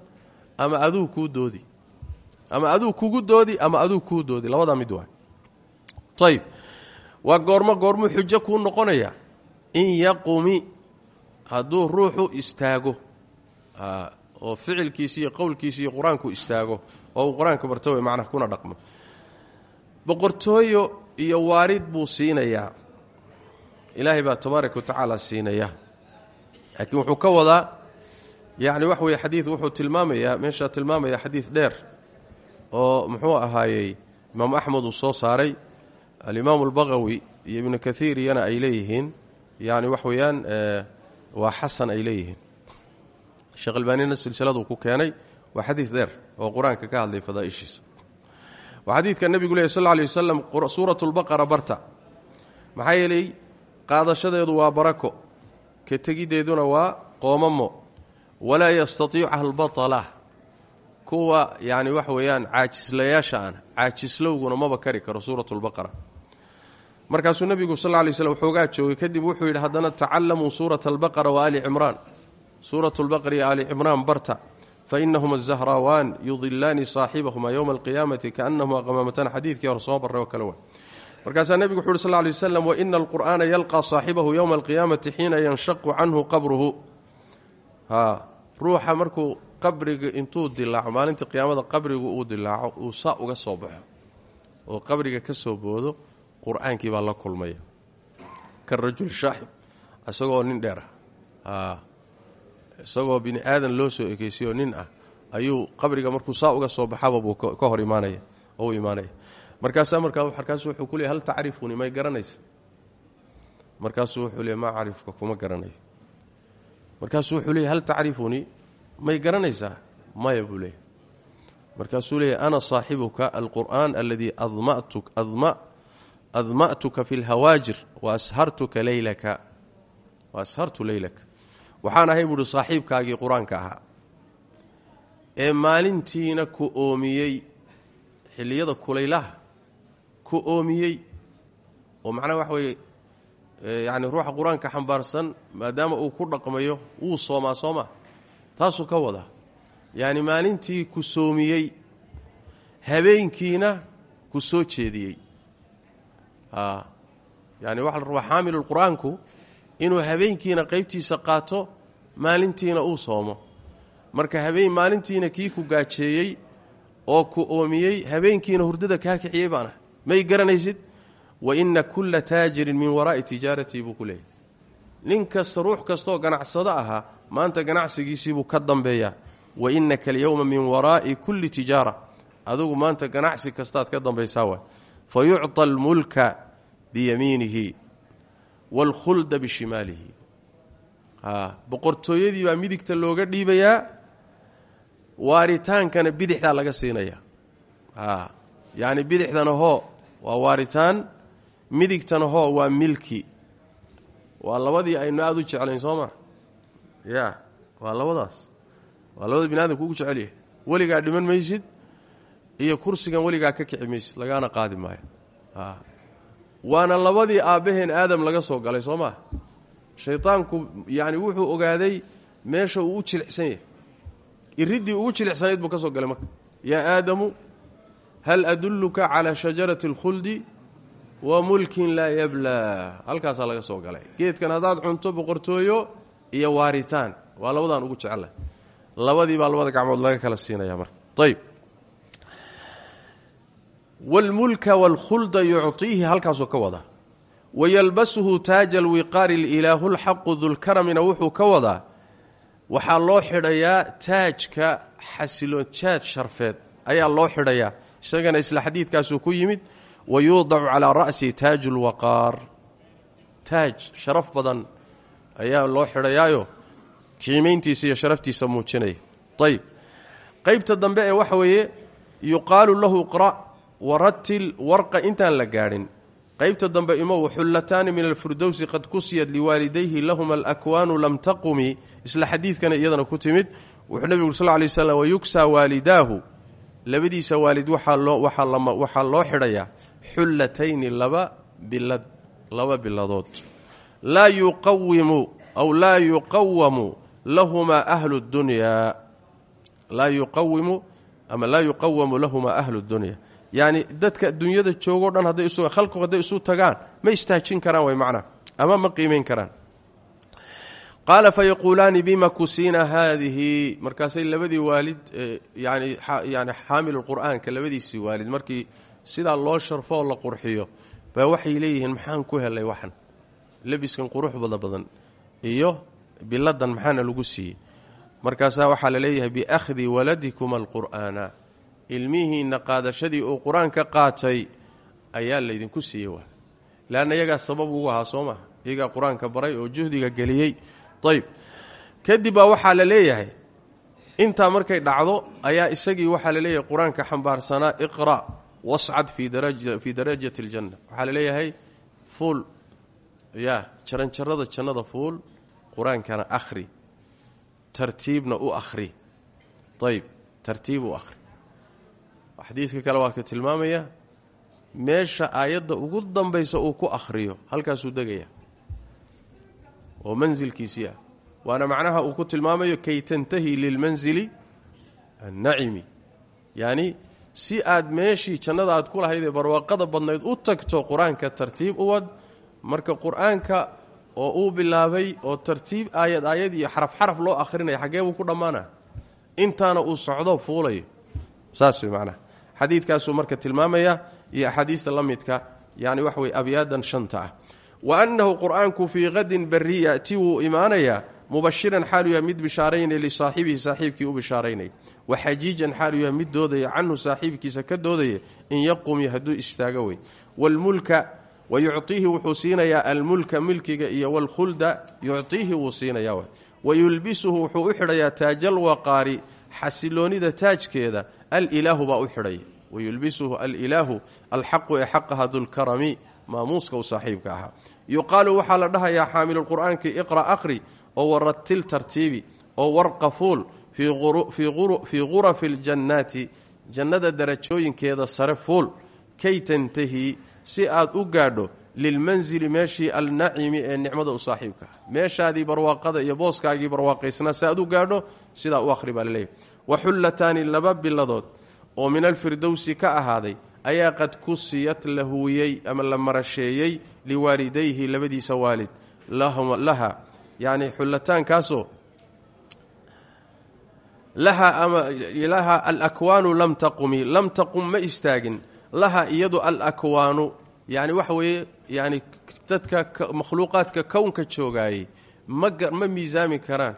ama aduu kuu doodi. Ama aduu kugu doodi ama aduu kuu doodi. Labadaa mid waa ayb waa goormo goormuu xujo kuu noqonaya. In yaqumi hadduu ruuxu istaago oo ficilkiisi iyo qowlkiisi iyo qur'aanku istaago oo uu qur'aanka barto wey macnaha kuna dhaqmo. Boqortooyo iyo waarid buu siinayaa ilaahay baa tabaaraka wa tacaala siinaya. Laakiin wuxuu ka wadaa yacni wax weeye xadiid wuxuu tilmaamayaa meeshaa tilmaamaya xadiid dheer oo muxuu ahaayey imaamu axmed soo saaray. Alimaamu albaqawi iyo ibnu kathiir iyana ay leeyihiin. Yacni wax weeyaan waa xasan ay leeyihiin. Sheekh albaanina silsiladuu ku keenay waa xadiid dheer oo qur'aanka ka hadlay fadaa'ishiisa. Waa xadiidka nebigu lehy sal lla alay wasalam suuratu lbaqara barta. Maxaa yeelay qaadashadeedu waa barako ka tegiddeeduna waa qoomamo. Walaa yastatiicu ahlbatala kuwa yacni waxa weeyaan caajislayaasha aan caajislowguna maba kari karo suuratu lbaqara markaasuu nebigu sal lla alay slam xoogaa joogay kadib wuxuu yidhi haddana tacalamuu suurata albaqara wa ali cimraan. Suuratu lbaqari iyo ali cimraan barta fainahuma azahraawan yudilaani saaxibahuma yowma alqiyaamati kaanahuma qamaamatan xadiidkii hore soo barray oo kale wa markaasaa nebigu wuxu uhi sal lay waslam waina alqur'aana yalqaa saaxibahu yowma alqiyaamati xiina yanshaqu canhu qabruhu. Ruuxa markuu qabriga intuu dilaaco maalinta qiyaamada qabrigu uu dilaaco uu saa uga soo baxo oo qabriga ka soo boodo qur'aankii baa la kulmaya ka rajul shaaxib isagoo nin dheer ah. Isagoo bini aadan loo soo ekeysiyo nin ah ayuu qabriga markuu saa uga soo baxaba buu ka hor imaanaya u imaanaya markaasaa markaa markaasuu wuxuu ku leey hal tacrifuni may garanaysa? Markaasuu wuxuu leey maa carifka kuma garanayo markaasuu wuxuu leeyay hal tacrifunii may garanaysaa maya buu leeyay markaasuu leeyahy ana saaxibuka alqur'aan aladii adma'tuka fi lhawaajir wa ashartuka leylaka wa ashartu leylaka waxaan ahay buuhi saaxiibkaagii qur'aanka ahaa. Ee maalintiina ku oomiyey xilliyada kulaylaha ku oomiyey oo macnaha waxa weeye yacni ruuxa qur'aanka xambaarsan maadaama uu ku dhaqmayo wuu soomaa sooma taasuu ka wadaa yacni maalintii ku soomiyey habeenkiina ku soo jeediyey. Yani waxa la rabaa xaamilulqur-aanku inuu habeenkiina qaybtiisa qaato maalintiina uu soomo. Marka habeen maalintiina kii ku gaajeeyey oo ku oomiyey habeenkiina hurdada kaa kiciyey baana may garanaysid wa inna kulla taajirin min waraa'i tijaaratii buu ku leeyahy nin kasta ruux kastaoo ganacsado ahaa maanta ganacsigiisiibuu ka dambeeyaa. Wa innaka alyowma min waraa'i kulli tijaara adigu maanta ganacsi kastaad ka dambaysaa waay. Fa yucطa almulka biyamiinihi waalkhulda bishimaalihi. Boqortooyadii baa midigta looga dhiibayaa waaritaankana bidixdaa laga siinaya yacni bidixdana hoo waa waaritaan. Midigtana hoo waa milki. Waa labadii aynu aada u jeclayn soo maa ya waa labadaas. Waa labada bini aadamka ugu jecel yahay. Weligaa dhiman maysid iyo kursigan weligaa ka kici maysid. Lagaana qaadi maayo. Waana labadii aabbaheen aadam laga soo galay soo maa shaydaanku wuxuu ogaaday meesha uu u jilicsan yahay. Iriddii ugu jilicsanayd buu ka soo galay marka. Yaa aadamu hal adulluka calaa shajarati alkhuldi wa mulkin laa yablaa halkaasaa laga soo galay geedkan hadaad cunto boqortooyo iyo waaritaan waa labadan ugu jecelahay labadii baa labada gacmood laga kala siinayaa marka ayb wlmulka wاlkhulda yucطiihi halkaasuu ka wadaa wayalbasuhu taaja alwiqaari ilaahu lxaqu dulkaramina wuxuu ka wadaa waxaa loo xidhayaa taajka xasiloon jaad sharfeed ayaa loo xidhaya isagana isla xadiidkaasuu ku yimid wayuudacu calaa ra'si taaju lwaqaar taaj sharaf badan ayaa loo xidhayaayo qiimayntiisa iyo sharaftiisa muujinaya ayb qaybta dambe ee waxa weeye yuqaalu lahu qra' waratil warqa intaan la gaadhin. Qaybta dambe imow xullataani min alfirdowsi qad kusiyat liwaalidayhi lahuma alakwaanu lam taqumi. Isla xadiidkana iyadana ku timid wuxuu nebigu sal lay slam wayugsaa waalidaahu labadiisa waalid waxaa loo xidhayaa xullatayni laba bilad laba biladood. Laa yuqawimu aw laa yuqawamu lahumaa ahlu dunyaa laa yuqawimu ama laa yuqawamu lahumaa ahlu dunya. Yacni dadka dunyada joogoo dhan hadday isu khalqigu hadday isu tagaan ma istaajin karaan way macnaa ama ma qiimayn karaan qaala fayaquulaani bima kusiina haadihi? Markaasay labadii waalid yani yani xaamilulqur'aanka labadiisii waalid markii sidaa loo sharfoo la qurxiyo baa waxay leeyihiin maxaan ku helay waxan? Lebiskan quruxbada badan iyo biladan maxaana lagu siiyey. Markaasaa waxaa la leeyahay biakhdi waladikuma alqur'aana. Ilmihiinna qaadashadii uu qur'aanka qaatay ayaa laydinku siiyey waa leanna iyagaa sabab ugu ahaa soo maha iyagaa qur'aanka baray oo juhdiga geliyey ayb. Kadib baa waxaa la leeyahay intaa markay dhacdo ayaa isagii waxaa la leeyahay qur'aanka xambaarsanaa iqra' wascad fii darajati aljanna. Waxaa la leeyahay fuul ya jaranjarada jannada fuul qur'aankana akhri tartiibna u akhri. Ayb tartiib u akhri. Xadiidka kale waa ka tilmaamaya meesha aayadda ugu dambaysa uu ku akhriyo halkaasuu degaya oo mansilkiisii ah. Waana macnaha uu ku tilmaamayo kay tantahi lilmansili annacimi yacni si aad meeshii jannada aad ku lahayd ee barwaaqada badnayd u tagto qur'aanka tartiib u marka qur'aanka oo uu bilaabay oo tartiib aayad aayad iyo xaraf xaraf loo akhrinaya xaggee buu ku dhammaana intaana uu socdo fuulayo. Saas way macnaha. Xadiidkaasuu marka tilmaamaya iyo axaadiista la midka yani waxa weye abyaadan shanta ah wa annahu qur'aanku fii qadin berri ya'ti wuu imaanayaa mubashiran xaalu yahay mid bishaaraynaya lisaaxibihi saaxiibkii u bishaaraynaya wa xajiijan xaalu yahay mid doodaya canhu saaxiibkiisa ka doodaya in yaqumi hadduu istaago wey wlmulka wa yucطiihi wuxuu siinayaa almulka milkiga iyo wlkhulda yucطiihi wuu siinayaa w wayulbisuhu wuxuu u xidhayaa taajalwaqaari xasiloonida taajkeeda alilaahu baa u xidhaya wayulbisuhu dulkarami maamuuska u saaxiibka ahaa yuqaalu waxaa la dhahayaa xaamilulqur'aanki iqra' akhri oo waratil tartiibi oo warqa fuul fii gurafi aljannaati jannada darajooyinkeeda sare fuul. Kay tantahi si aad u gaadho lilmansili meeshii alnacimi ee nicmada u saaxiibka. Meeshaadii barwaaqada iyo booskaagii barwaaqaysnaa si aad u gaadho sidaa u akhri baa laleeyahy waxullataani laba biladood oo min alfirdowsi ka ahaaday ayaa qad kusiyad la huwiyey ama la marasheeyey liwaalidayhi labadiisa waalid laha yacni xullataankaasoo laha alakwaanu lam taqumi lam taqum ma istaagin laha iyadu alakwaanu yacni waxa weeye yacni dadka makhluuqaadka kownka joogaayey ma ma miisaami karaan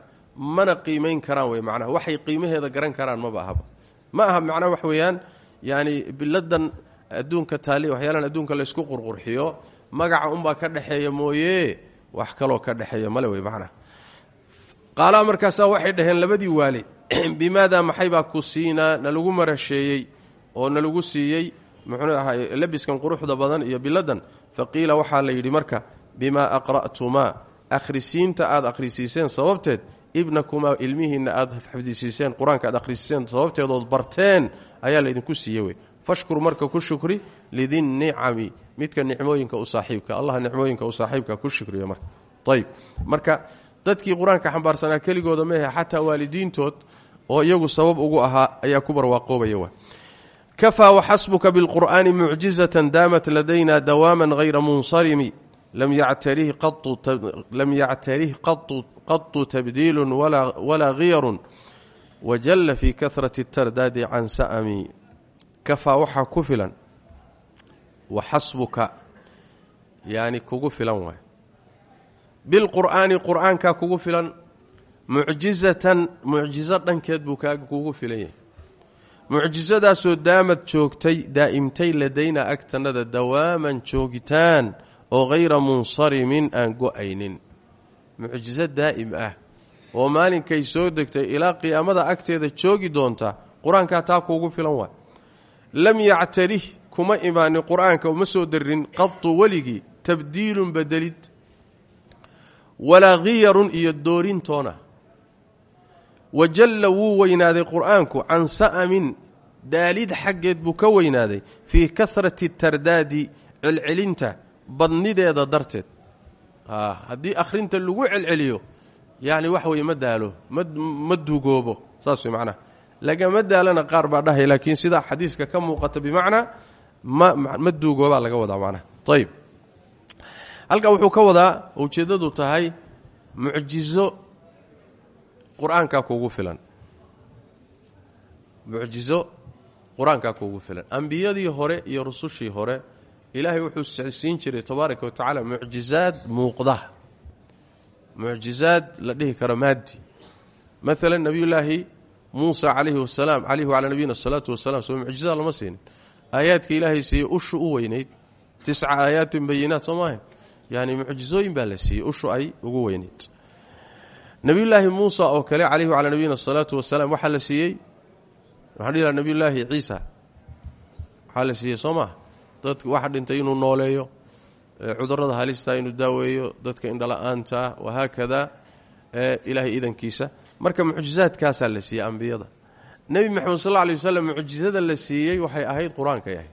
mana qiimayn karaan wey macnaha waxay qiimaheeda garan karaan maba ahaba. Ma aha macnaha wax weeyaan yacni biladan adduunka taali waxyaalaan adduunka laysku qurqurxiyo magaca unbaa ka dhexeeya mooye? Wax kaloo ka dhexeeya male wey macnaha qaalaha markaasaa waxay dhaheen labadii waali bimaadaa maxaybaa ku siinaa nalagu marasheeyey oo nalagu siiyey muxuu ahay labiskan quruxda badan iyo biladan. Faqiila waxaa la yidhi marka bimaa aqra'tumaa akhrisiinta aad akhrisiiseen sababteed ibnakumaa ilmihiinna aad xafdisiiseen qur'aanka aad akhrisiiseen sababteedood barteen ayaa laydinku siiye wey fashkur marka ku shukri lidinnicami midka nicmooyinka u saaxiibka allah nicmooyinka u saaxiibka ku shukriya marka. Ayb marka dadkii qur'aanka xambaarsanaa keligooda mehe xataa waalidiintood oo iyagu sabab ugu ahaa ayaa ku barwaaqoobaya wa kafaa waxasbuka bilqur'aani mucjizatan daamat ladayna dawaaman hayra munsarimi. Lam yactarih qatu tabdiilu walaa khiyarun wajalla fii karati tardaadi can sa'ami. Kafaa waxaa ku waxasbuka yani kugu filan waay. Bilqur'aani qur'aankaa kugu filan mucjizatan mucjizo dhankeed buu kaaga kugu filan yahay. Mucjisadaasoo daamad joogtay daa'imtay ladayna agtannada dawaaman joogitaan oo hayra munsarimin aan go'aynin. Mucjiso daa'im ah oo maalinkay soo degtay ilaa qiyaamada agteeda joogi doonta qur'aankaa taa kuugu filan waay lam yactarih kuma imaanin qur'aanka uma soo darin qatu weligii tabdiilun bedelid walaa khiyarun iyo doorintoona wajalla wuu weynaaday qur'aanku can sa'amin daalid xaggeed buu ka weynaaday fii karati tardaadi celcelinta badnideeda darteed. Haddii akhrinta lagu celceliyo yacni wax weye ma daalo ma dugoobo saas way macnaha lagama daalana qaar baa dhahay laakiin sidaa xadiiska ka muuqata bimacnaa ma ma duugoobaa laga wadaa macnaha ayib halkan wuxuu ka wadaa ujeeddadu tahay mucjizo qur'aankaa kuugu filan. Mucjizo qur'aankaa kuugu filan. Ambiyadii hore iyo rusushii hore ilaahay wuxuu siin jiray tabaaraka wa tacaala mucjizaad muuqda. Mucjizaad la dhihi karo maadi maalan nebiyullaahi muusa calayhi wasalaam calayhi wacalaa nabiyina asalaatu wasalaam soo mucjizada lama siinin aayaadka ilaahay siiyey ushu u weynayd. Tisca aayaatin bayinaat soo maahayn. Yani mucjizooyin baa la siiyey ushu ay ugu weynayd. Nebiyullaahi muusa oo kale calayhi wacalaa nabiyina asalaatu wasalaam waxaa la siiyey? Waxaan dhihi laha nebiyullaahi ciisa. Waxaa la siiyey soo maha dadka waxa dhintay inuu nooleeyo cudurrada halistaa inuu daaweeyo dadka indhala-aanta wahaakada idankiisa marka mucjizaadkaasaa la siiyey ambiyada. Nebi maxamed sal alay wasalam mucjizada la siiyey waxay ahayd qur'aankay ahayd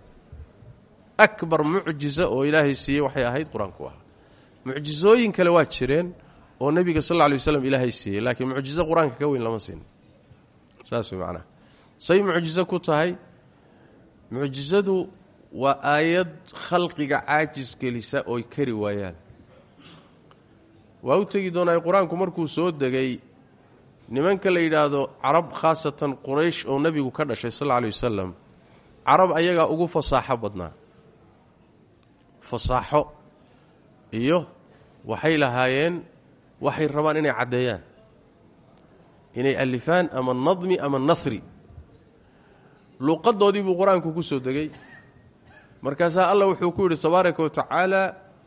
akbar mucjiza oo ilaahay siiyey waxay ahayd qur'aanku ahaa kale waa jireen oo nebiga sal alay waslam ilaahay siiyey laakiin mucjizo qur'aanka ka weyn lama siin. Saas way say mucjizo ku tahay mucjizadu waa aayad khalqiga caajis gelisa ooy kari waayaan. Waa u tegi doonaa qur'aanku markuu soo degay nimanka la yidhaahdo carab khaasatan quraysh oo nebigu ka dhashay sal alla alay wasalam carab ayagaa ugu fasaaxo badnaa. Fasaaxo iyo waxay lahaayeen waxay rabaan inay caddeeyaan inay alifaan ama nadmi ama nasri. Luuqadoodii buu qur'aanku ku soo degay. Markaasaa allah wuxuu ku yidhi tabaaraka wa tacaala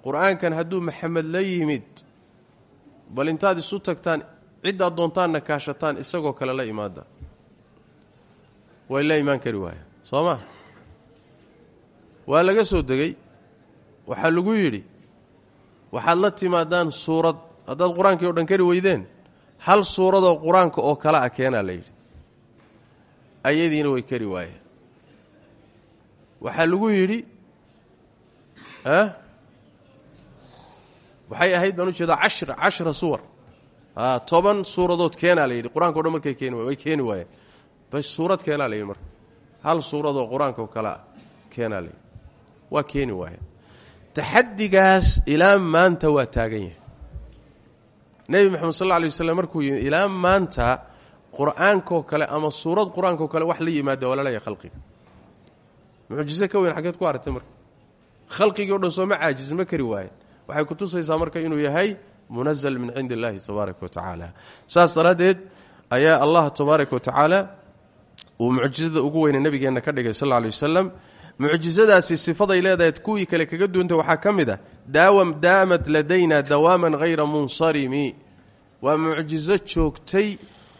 qur'aankan hadduu maxamed la yimid bal intaad isu tagtaan ciddaad doontaanna kaashataan isagoo kale la imaada. Way la imaan kari waaya soo ma? Waa laga soo degey waxaa lagu yidhi waxaad la timaadaan suurad. Haddaad qur'aankii o dhan kari weydeen hal suuradoo qur'aanka oo kale ah keenaa la yidhi. Ayadiina way kari waayeen waxaa lagu yidhi waxay ahayd baan u jeedaa ashra cashra suwar toban suuradood keenaa la yidhi. Qur'anka o dhan markay keeni way keeni waayeen. Bas suurad keenaa la yidhi marka. Hal suuradoo qur'aanka oo kale ah keenaa la yidhi. Waa keeni waayeen. Taxadigaas ilaa maanta waa taagan yahay. Nebi moxamed sal alla alay markuu yimi ilaa maanta qur'aankoo kale ama suurad qur'aankao kale wax la yimaada waa lalaya khalqiga. Mucjize ka weyn xaggeed ku aragtay marka. Khalqigii o dhan sooma caajis ma kari waayen waxay ku tusaysaa marka inuu yahay munazal min cindi illaahi tabaaraka wa tacaala. Saas daraaddeed ayaa allah tabaaraka wa tacaala uu mucjisada ugu weyne nabigeenna ka dhigay sal alay wasalam mucjisadaasi sifaday leedahay kuwii kale kaga duwanta waxaa ka mid a daawam daamad ladayna dawaaman hayra munsarimi. Waa mucjiso joogtay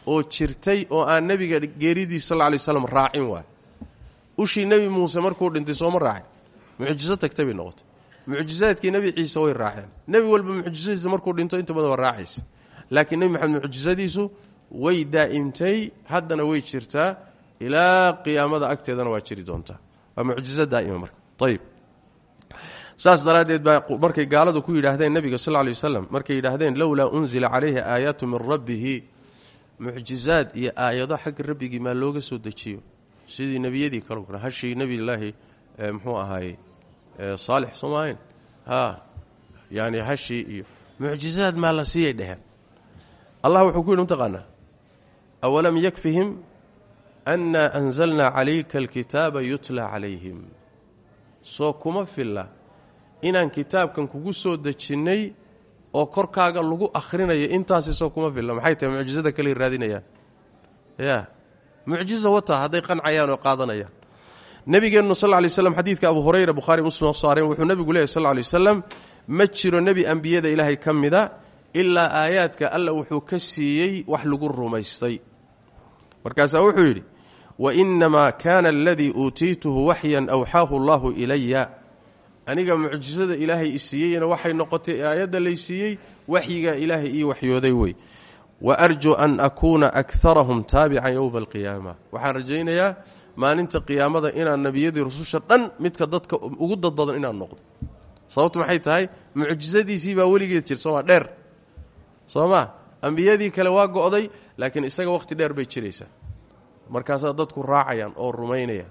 oo jirtay oo aan nebiga geeridii sal lay waslam raacin waay. Ushii nebi muuse markuu dhintay sooma raacin. Mucjiso tagtay bay noqotay mucjisaadkii nebi ciise way raaceen. Nebi walba mucjisadiisa markuu dhinto inta badan waa raacaysa. Laakiin nebi maxamed mucjisadiisu way daa'imtay haddana way jirtaa. Ilaa qiyaamada agteedana waa jiri doontaa waa mucjiso daa'ima marka. Ayib saas daraaddeed baa markay gaaladu ku yidhaahdeen nebiga sal lay wasalam markay yidhaahdeen lowlaa unzila calayhi aayaatu min rabbihi. Mucjizaad iyo aayado xagga rabbigii maa looga soo dejiyo? Sidii nebiyadii kal hashii nebillaahi muxuu ahaaye saalix soomaahayn ha yani hashii iyo mucjizaad maa la siiyay dheheen. Allah wuxuu ku yidhi mataqaanaa awalam yakfihim annaa anzalnaa calayka alkitaaba yutla calayhim. Soo kuma filla inaan kitaabkan kugu soo dejinnay oo korkaaga lagu akhrinayo intaasi soo kuma filla. Maxay tahay mucjizada kale raadinayaan? Ya mucjiza wataa hadday qancayaan oo qaadanayaan nabigeennu sal lay slam xadiidka abu hurayra bukhaari muslim saareen wuxuu nebigu leeyahy sal lay wasalam ma jiro nebi ambiyada ilaahay ka mida ilaa aayaadka alla wuxuu ka siiyey wax lagu rumaystay. Markaasaa wuxuu yidhi wainamaa kaana aladii uutiituhu waxyan awxaahu allahu ilaya aniga mucjisada ilaahay i siiyeyna waxay noqotay aayadda lay siiyey waxyigaa ilaahay ii waxyooday wey. Wa arjuu an akuuna akarahum taabican yowma alqiyaama. Waxaan rajaynayaa maalinta qiyaamada inaan nebiyadii rususha dhan midka dadka ugu dad badan inaan noqdo. Sababtu maxay tahay? Mucjisadiisii baa weligeed jir sooma dheer. Soo ma? Ambiyadii kale waa go'day laakiin isaga wakhti dheer bay jiraysaa. Markaasaa dadku raacayaan oo rumaynayaan.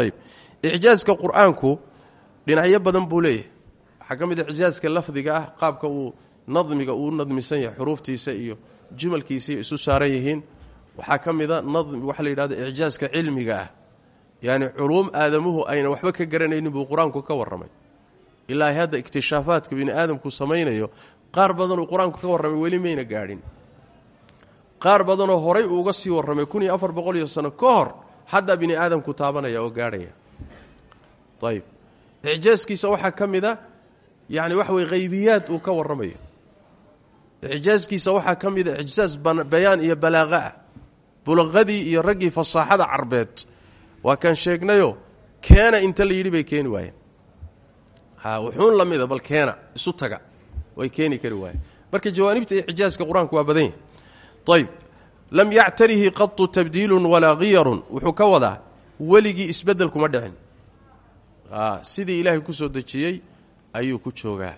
Ayib icjaaska qur'aanku dhinacyo badan buu leeyahay. Waxaa ka mid a icjaaska lafdiga ah qaabka uu nadmiga uu nadmisan yahay xuruuftiisa iyo jumalkiisaiyo isu saaran yihiin. Waxaa ka mida waxaa la yidhahda icjaaska cilmiga ah yacni culuum aadamuhu ayna waxba ka garanaynin buu qur'aanku ka warramay. Ilaa hadda ikhtishaafaadka bini aadamku samaynayo qaar badanuu qur'aanku ka warramay weli mayna gaadhin. Qaar badanoo horay uuga sii warramay kun afar boqol sano ka hor haddaa bini aadamku taabanaya oo gaadhaya. Ayib icjaaskiisa waxaa ka mid a yacni waxa weye uu ka warramayo. Icjaaskiisa waxaa ka mid a icjaas bayaan iyo balaaqa ah. Bulaqadii iyo raggii fasaaxada carbeed waa kaan sheegnayo keena inta la yidhi bay keeni waayeen. Ha wuxuun la bal keena isu taga way keeni kari waayeen. Marka jawaanibta icjaaska qur'aanku waa badan yahay. Ayb lam yactarihi qatu tabdiilun walaa khiyarun wuxuu ka wadaa weligii isbeddel kuma dhicin. Sidii ilaahay ku soo dejiyey ayuu ku joogaa.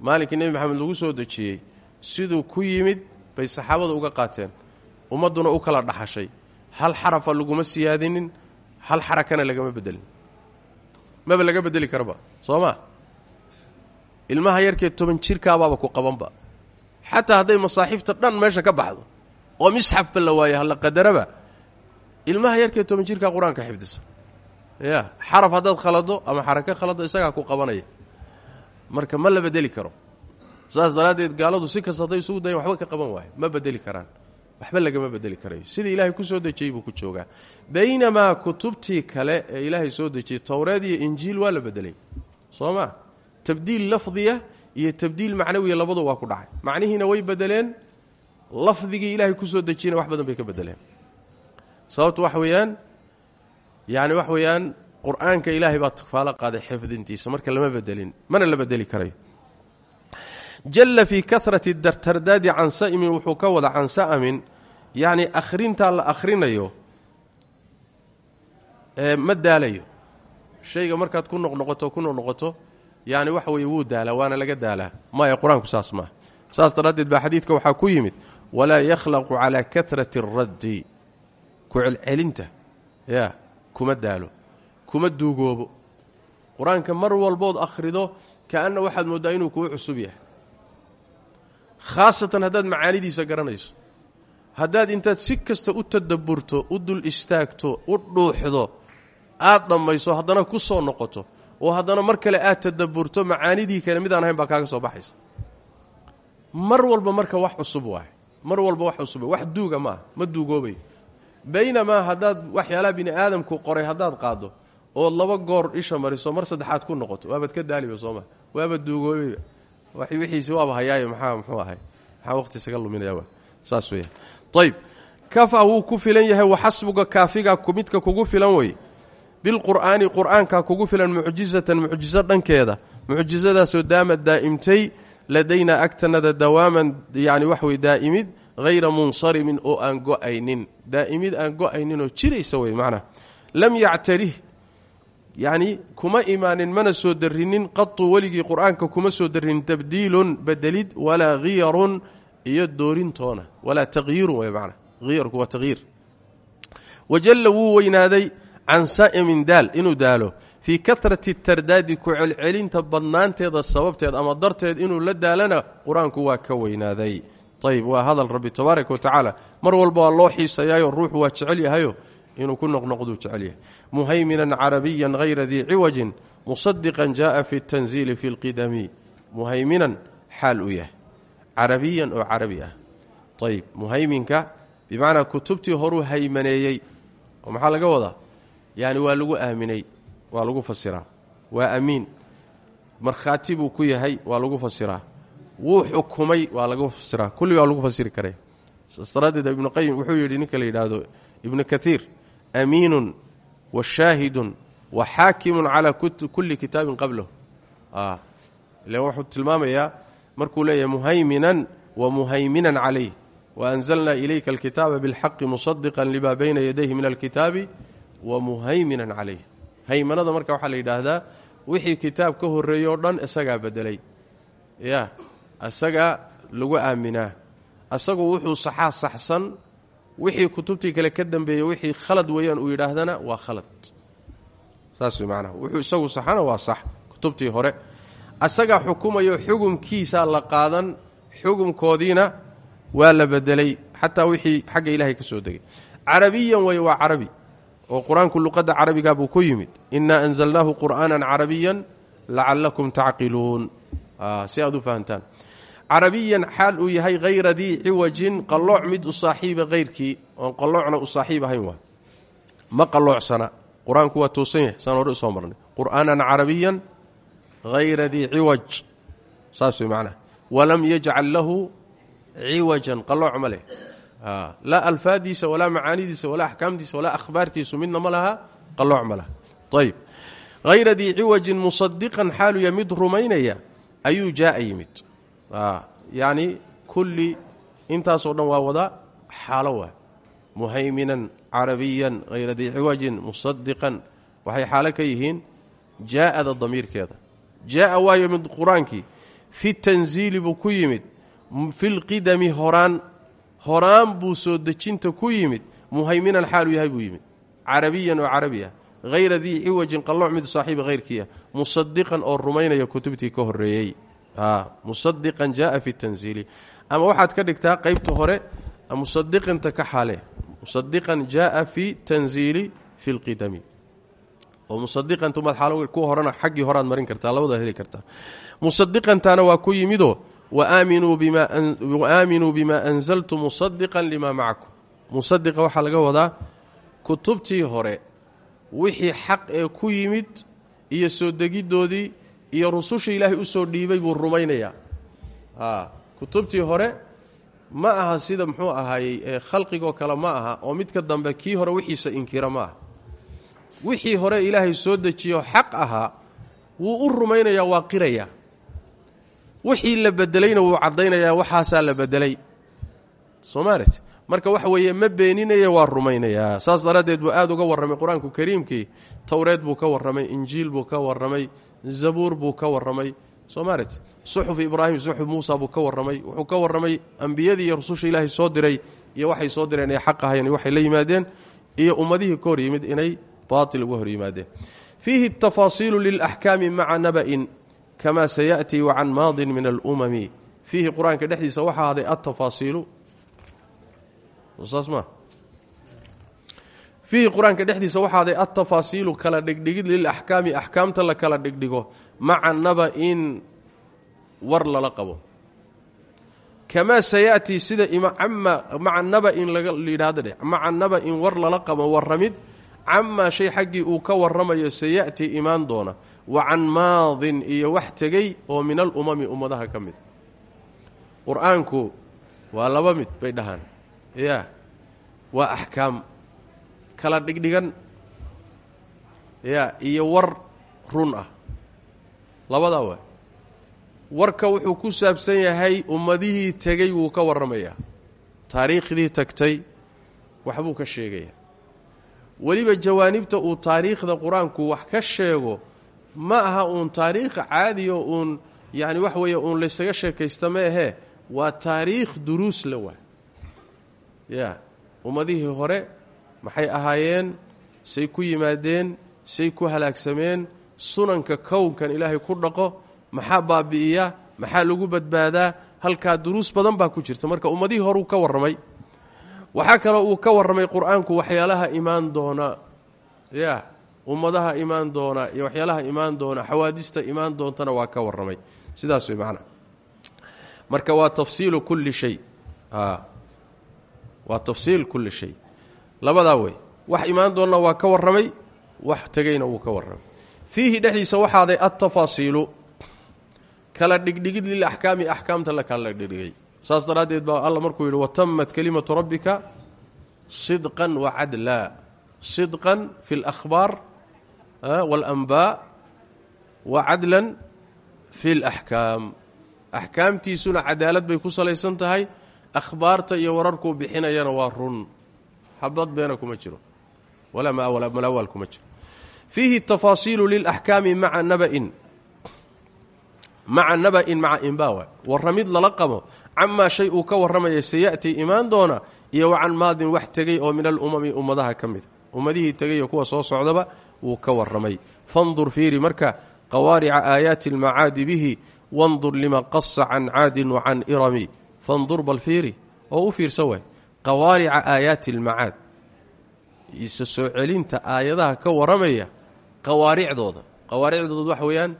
Maalinkii nebi maxamed lagu soo dejiyey siduu ku yimid bay saxaabada uga qaateen. Ummadduna u kala dhaxashay hal xarafa laguma siyaadinin hal xarakana lagama bedelin. Maba laga bedeli karaba soo ma ilmaha yarkee toban jirkaabaaba ku qabanba. Xataa hadday masaaxiifta dhan meesha ka baxdo oo misxafba la waayo qadaraba ilmaha yarkee toban jirkaa qur'aanka xifdisa. Ya xaraf haddaad khalado ama xarako khalado isagaa ku qabanaya. Marka ma la bedeli karo. Saas daraaddeed gaaladu si kasta hadday isugu dayan waxba ka qaban waayo ma bedeli karaan waxba lagama bedeli karayo. Sidii ilaahay ku soo dejiyey buu ku joogaa. Baynamaa kutubtii kale ee ilaahay soo dejiyey towreed iyo injiil waa la bedelay. Soo ma? Tabdiil lafdiya iyo tabdiil macnawiya labadu waa ku dhacay. Macnihiina way bedeleen lafdigii ilaahay ku soo dejiyena wax badan bay ka bedeleen. Sababtu waxa weeyaan yacni wax weeyaan qur'aanka ilaahay baa takfaalo qaaday xifdintiisa marka lama bedelin mana la bedeli karayo jalla fii karati tardaadi can sa'imin wuxuu ka wada can sa'amin yacni akhrintaa la akhrinayo ma daalayo. Shayga markaad ku noqnoqoto ku noqnoqoto yacni waxa weeye wuu daalaa waana laga daalaa. Maya qur'aanku saas saas daraaddeed baa xadiidka waxaa ku yimid walaa yakhlaqu calaa karati اraddi ku celcelinta ya kuma daalo kuma duugoobo. Qur'aanka mar walbood akhrido kaanna waxaad mooddaa inuu kuu cusub yahay khaasatan haddaad macaanidiisa garanayso. Haddaad intaad si kasta u tadabburto u dul istaagto u dhuuxdo aad dhammayso haddana ku soo noqoto oo haddana mar kale aad tadabburto macaanidii kale midaan ahayn baa kaaga soo baxaysa. Mar walba marka wax cusub waaye. Mar walba wax cusub wax duuga maaha. Ma duugoobayo baynamaa haddaad waxyaalaha bini aadamku qoray haddaad qaaddo ood laba goor isha mariso mar saddexaad ku noqoto waabaad ka daaliba sooma waaba duugoobayba wixiisi waaba hayaayo maxaa muxuu ahay? Maxaa waqti isaga luminayaa saas weya ayb kafa wuu ku filan yahay waxasbuga kaafiga midka kugu filan wey bilqur'aani qur'aankaa kugu filan mucjizatan mucjizo dhankeeda. Mucjizadaasoo daamad daa'imtay ladaynaa agtanada dawaaman yani wax wey daa'imid hayra munsarimin oo aan go'aynin. Daa'imid aan go'ayninoo jiraysa wey macnaha lam yactarih yacni kuma imaanin mana soo darrinin qatu weligii qur'aanka kuma soo darrinin tabdiilun bedelid walaa khiyarun iyo doorintoona walaa taqyiirun wey macna. Hiyarku waa taqyiir wajalla wuu weynaaday can saa'imin daal inuu daalo. Fii kahrati tardaadi ku celcelinta badnaanteeda sababteed ama darteed inuu la daalana qur'aanku waa ka weynaaday. Ayb waa hadal rabbi tabaaraka wa tacaala. Mar walba waa loo xiisayaayo ruuxu waa jecel yahayo inuu ku noqnoqduu jecel yahay. Muhayminan carabiyan hayra dii ciwajin musadiqan jaaa fi tanziili fi lqidami muhayminan xaal u yahay. Carabiyan oo carabi ah. Muhayminka bimacnaa kutubtii horuu haymaneeyey. Oo maxaa laga wadaa? Yaani waa lagu aaminay waa lagu fasiraa. Waa amiin. Markhaati buu ku yahay waa lagu fasiraa. Wuu xukumay waa lagu fasiraa. Kulli waa lagu fasiri kare sas daraaddeed ibnuqayim wuxuu yidhi ninka la yidhaahdo ibnu amiinun wa shaahidun wa xaakimun calaa kulli kitaabin qablahu ilan wuxuu tilmaamayaa markuu leeyahay muhayminan wa muhayminan calayh wa anzalnaa ilayka alkitaaba bilxaqi musadiqan limaa bayna yadayhi min alkitaabi wa muhayminan calayh haymanada waxaa la wixii kitaab ka horreeyey oo dhan isagaa bedelay ya isagaa lagu aaminaa isagu wuxuu saxaa saxsan wixii kutubtii kale ka dambeeyey wixii khalad weeyaan uu yidhaahdana waa khalad. Saas wey macnaha. Wuxuu isagu saxana waa sax. Kutubtii hore isagaa xukumayo xugumkiisaa la qaadan xugumkoodiina waa la bedelay xataa wixii xagga ilaahay ka soo degay. Carabiyan wey waa carabi oo qur'aanku luqadda carabigaa buu ku yimid. Innaa anzalnaahu qur'aanan carabiyan lacallakum tacqiluun. Si aad u fahantaan carabiyan xaal uu yahay hayra dii ciwajin qallooc mid u saaxiiba hayrkii oon qalloocna u saaxiib ahayn waa. Ma qalloocsana qur'aanku waa toosan yahay saan hore u soo marnay. Qur'aanan carabiyan hayra dii ciwaj saas walam yajcal lahu ciwajan qallooc ma leh. Laa alfaadiisa walaa macaanidiisa walaa axkaamtiisa walaa akhbaartiisu midna ma laha qallooc ma laha. Ayb hayra dii ciwajin rumaynaya ayuu jaaa yimid yacni kulli intaasoo dhan waa wada xaalo waa muhayminan carabiyan hayra dii ciwajin musadiqan waxay xaalo ka yihiin jaa'ada damiirkeeda. Jaaa waayo mid qur'aankii fi tanziili buu ku yimid fi lqidami horaan horaan buu soo dejinta ku yimid muhayminan xaaluu yahay buu yimid. Carabiyan oo carabi ah hayra dii ciwajin qallooc mid saaxiiba hayrkiiah musadiqan oo rumaynaya kutubtii ka horreeyey musadiqan jaaa fi tanziili. Ama waxaad ka dhigtaa qeybta hore musadiqinta ka xaale. Musadiqan jaaa fi tanziili fi lqidami oo musadiqantumaad xaal ku horena xaggii horaad marin kartaa labadaad heli kartaa. Musadiqantaana waa ku yimidoo waaaaminuu bimaa anzaltu musadiqan limaa macakum musadiqa waxaa laga wadaa kutubtii hore wixii xaq ee ku yimid iyo soo degiddoodii iyo rususha ilaahay u soo dhiibay buu rumaynayaa. Kutubtii hore ma aha sida muxuu ahaayey khalqigoo kale ma aha oo midka dambe kii hore wixiisa inkira ma aha. Wixii hore ilaahay soo dejiyo xaq ahaa wuu u rumaynayaa waa qirayaa wixii la bedelayna wuu caddaynayaa waxaasaa la bedelay. Soomaalit marka waxa weeye ma beeninaya waa rumaynayaa. Saas daraaddeed buu aada uga warramay qur'aanku kariimkii towreed buu ka warramay injiil buu ka warramay zabuur buu ka warramay soomaalit suxuf ibraahim suxuf muusa buu ka warramay. Wuxuu ka warramay ambiyadii iyo rususha ilaahay soo diray iyo waxay soo direen ay xaq ahayn waxay la yimaadeen iyo ummadihii ka hor yimid inay baatil uga hor yimaadeen. Fiihi tafaasiilu lilaxkaami maca naba'in kama sayaأtii wacan maadin min alumami fiihi qur'aanka dhexdiisa waxaa ahday atafaasiilu saas ma fiihi qur'aanka dhexdiisa waxaa ahday altafaasiilu kala dhigdhigid lilaxkaami axkaamta la kala dhigdhigo maca naba-in war lala qabo. Kamaa sayatii sida maca naba-in layidhahdo dheh maca naba-in war lala qabo warramid camaa shay xaggii uu ka warramayo sayatii imaan doona wa can maadin iyo wax tegey oo min alumami ummadaha ka mid. Qur'aanku waa laba mid bay dhahaan. Yaa waa axkaam kala dhigdhigan yaa iyo war run ah. Labadaa waa warka wuxuu ku saabsan yahay ummadihii tegey wuu ka warramayaa. Taariikhdii tagtay waxbuu ka sheegayaa. Weliba jawaanibta uu taariikhda qur'aanku wax ka sheego ma aha uun taariikh caadiyo uun yacni wax weeye uun laysaga sheekaysta ma ahee waa taariikh duruus la waa. Yaa ummadihii hore maxay ahaayeen? Say ku yimaadeen say ku halaagsameen sunanka kownkan ilaahay ku dhaqo maxaa baabi'iya maxaa lagu badbaadaa halkaa duruus badan baa ku jirta. Marka ummadihii horuu ka warramay waxaa kaloo uu ka warramay qur'aanku waxyaalaha imaan doona. Ya ummadaha imaan doona iyo waxyaalaha imaan doona xawaadista imaan doontana waa ka warramay. Sidaas way macnaa marka waa tafsiilu kulli shay. Waa tafsiil kulli shay labadaa wey wax imaan doonna waa ka warramay wax tegeyna wuu ka warramay fiihi dhexdiisa waxaaday altafaasiilu kala dhigdhigid lilaxkaami axkaamta la kala dhigdhigay saas daraaddeed baa alla markuu yidhi watamat kelimatu rabbika sidqan wacadla sidqan fi اlakhbaar waاlanbaa wa cadlan fi اlaxkaam axkaamtiisuna cadaalad bay ku salaysan tahay akhbaarta iyo wararkuu bixinayana waa run xabad beena kuma jiro. Walaa malawaal kuma jiro. Fiihi tafaasiilu lilaxkaami maa nabain maca naba-in maca imbawa warramid lala qabo camaa shay uu ka warramaya sayatii imaan doona iyo wa can maadin wax tegey oo min alumami ummadaha ka mida ummadihii tegay kuwa soo socdaba wuu ka warramay. Fandur fiiri marka qawaarica aayaati almacaadi bihi wandur lima qasa can caadin wa can irami. Fandur bal fiiri oo u fiirsa waay qawaarica aayaati almacaad isa soo celinta aayadaha ka warramaya qawaaricdooda. Qawaaricdooda waxa weeyaan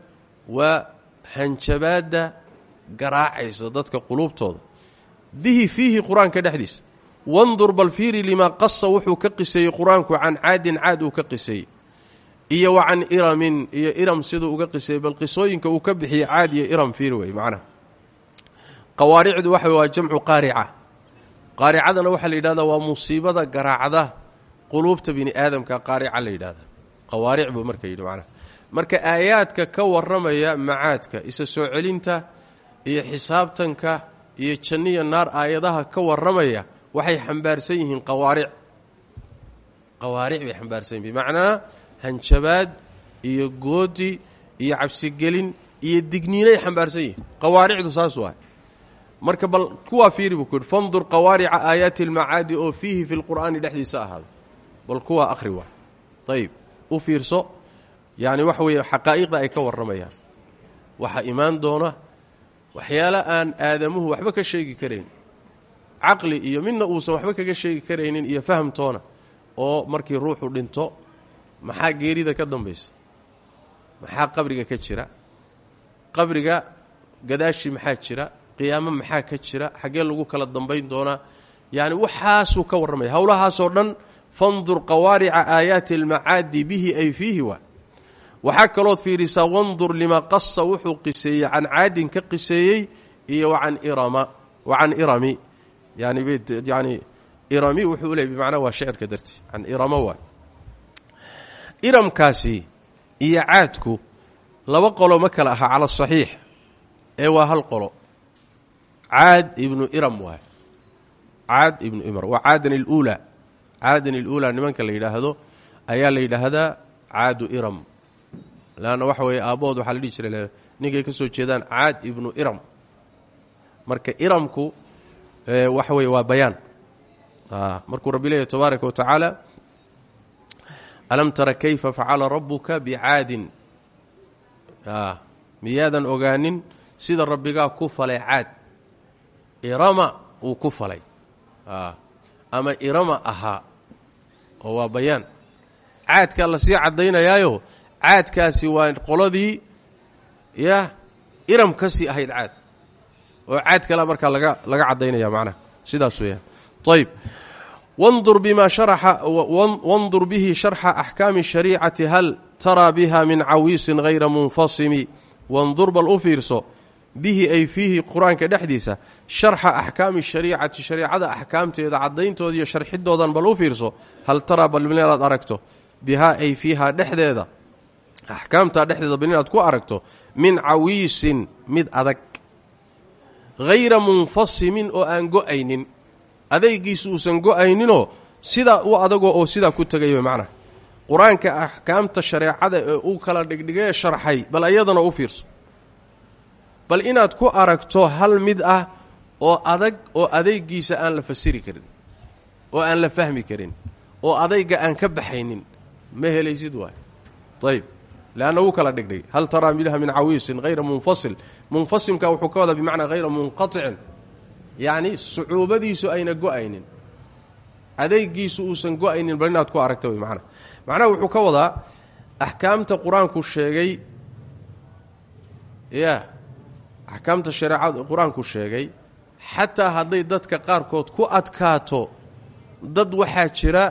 waa hanjabaadda garaacaysa dadka quluubtooda. Bihi fiihi qur'aanka dhexdiisa wandur bal fiiri limaa qasa wuxuu ka qiseeyey qur'aanku can caadin caad uu ka qiseeyey iyo wa can iramin iyo iram siduu uga qiseeyey bal qisooyinka uu ka bixiyey caad iyo iram fiiri wey macnaha. Qawaaricdu waxa waa jamcu qaarica qaaricadana waxaa la yidhahdaa waa musiibada garaacda quluubta bini aadamka qaarica la yidhahda qawaaric buu marka yidhi marka aayaadka ka warramaya macaadka isa soo celinta iyo xisaabtanka iyo janniya naar aayadaha ka warramaya waxay xambaarsan yihiin qawaaric qawaaric bay xambaarsan yihiin hanjabaad iyo goodi iyo cabsigelin iyo digniinay xambaarsan yihiin. Qawaaricdu saas waay marka bal kuwaa fiiri buu ku yidhi fandur qawaarica aayaati almacaadi oo fiihi fi lqur'aani dhexdiisa ahaada bal kuwaa akhri waay ayib u fiirso yacni waxa weeye xaqaa'iqda ay ka warramayaan. Waxaa imaan doona waxyaalo aan aadamuhu waxba ka sheegi karayn caqli iyo midna uusan waxba kaga sheegi karaynin iyo fahamtoona oo markii ruuxu dhinto maxaa geerida ka dambaysa? Maxaa qabriga ka jira? Qabriga gadaashii maxaa jira qiyaamo maxaa ka jira? Xaggee lagu kala dambayn doonaa. Yacni waxaasuu ka warramaya howlahaasoo dhan fandur qawaarica aayaati almacaadi bihi ay fiihi waa waxaa kalood fiirisaa wandur lima qasa wuxuu qiseeyey can caadin ka qiseeyey iyo wacan irama wa can irami. Yani yani irami wuxuu leey bimacnaa waa shicirka darti can irama waa iramkaasi iyo caadku laba qolo ma kala aha cala saxiix ee waa hal qolo caad ibnu iram waay. Caad ibnu imr waa caadan iluulaa caadan iluulaa nimanka la yidhaahdo ayaa la yidhaahdaa caadu iram. Leanna waxa weeye aabbahood waxaa la dhihi jiray ninkay ka soo jeedaan caad ibnu iram. Marka iramku waxa weeye waa bayaan. Markuu rabbi leeyahy tabaaraka wa alam tara kayfa facala rabbuka bicaadin? Miyaadan ogaanin sida rabbigaa ku falay caad irama uu ku falay. Ama irama ahaa oo waa bayaan. Caadkaa la sii caddaynayaayo caadkaasi waa qoladii ya iram ka ahayd caad. Oo caad kala markaa laga laga caddaynaya macnaha sidaas weeyaan. Ayb wandur bima sharaxa wandur bihi sharxa axkaami shariicati hal taraa biha min cawiisin hayra munfasimi. Wandur bal u fiirso bihi ay fiihi qur'aanka dhexdiisa sharxa axkaami shariicati shariicada axkaamteeda cadayntooda iyo sharxidoodan bal u fiirso hal taraa bal inaad aragto. Bihaa ay fiihaa dhexdeeda. Axkaamtaa dhexdeeda bal inaad ku aragto min cawiisin mid adag. Hayra munfasimin oo aan go'aynin. Adaygiisu uusan go'ayninoo sidaa u adagoo oo sidaa ku tegaya macnaha. Qur'aanka axkaamta shareecada ee uu kala dhigdhigee sharxay bal iyadana u fiirso. Bal inaad ku aragto hal mid ah oo adag oo adaygiisa aan la fasiri karin oo aan la fahmi karin oo adayga aan ka baxaynin ma helaysid waay? Ayb leanna wuu kala dhigdhigay. Hal taraa minha min cawiisin hayra munfasil. Munfasimka wuxuu ka wadaa bimacnaa hayra munqaticin. Yacni sucuubadiisu ayna go'aynin. Adaygiisu uusan go'aynin bal inaad ku aragta wey macnaha wuxuu ka wadaa axkaamta qur'aanku sheegay ya axkaamta shareecada qur'aanku sheegay xataa hadday dadka qaarkood ku adkaato dad waxaa jira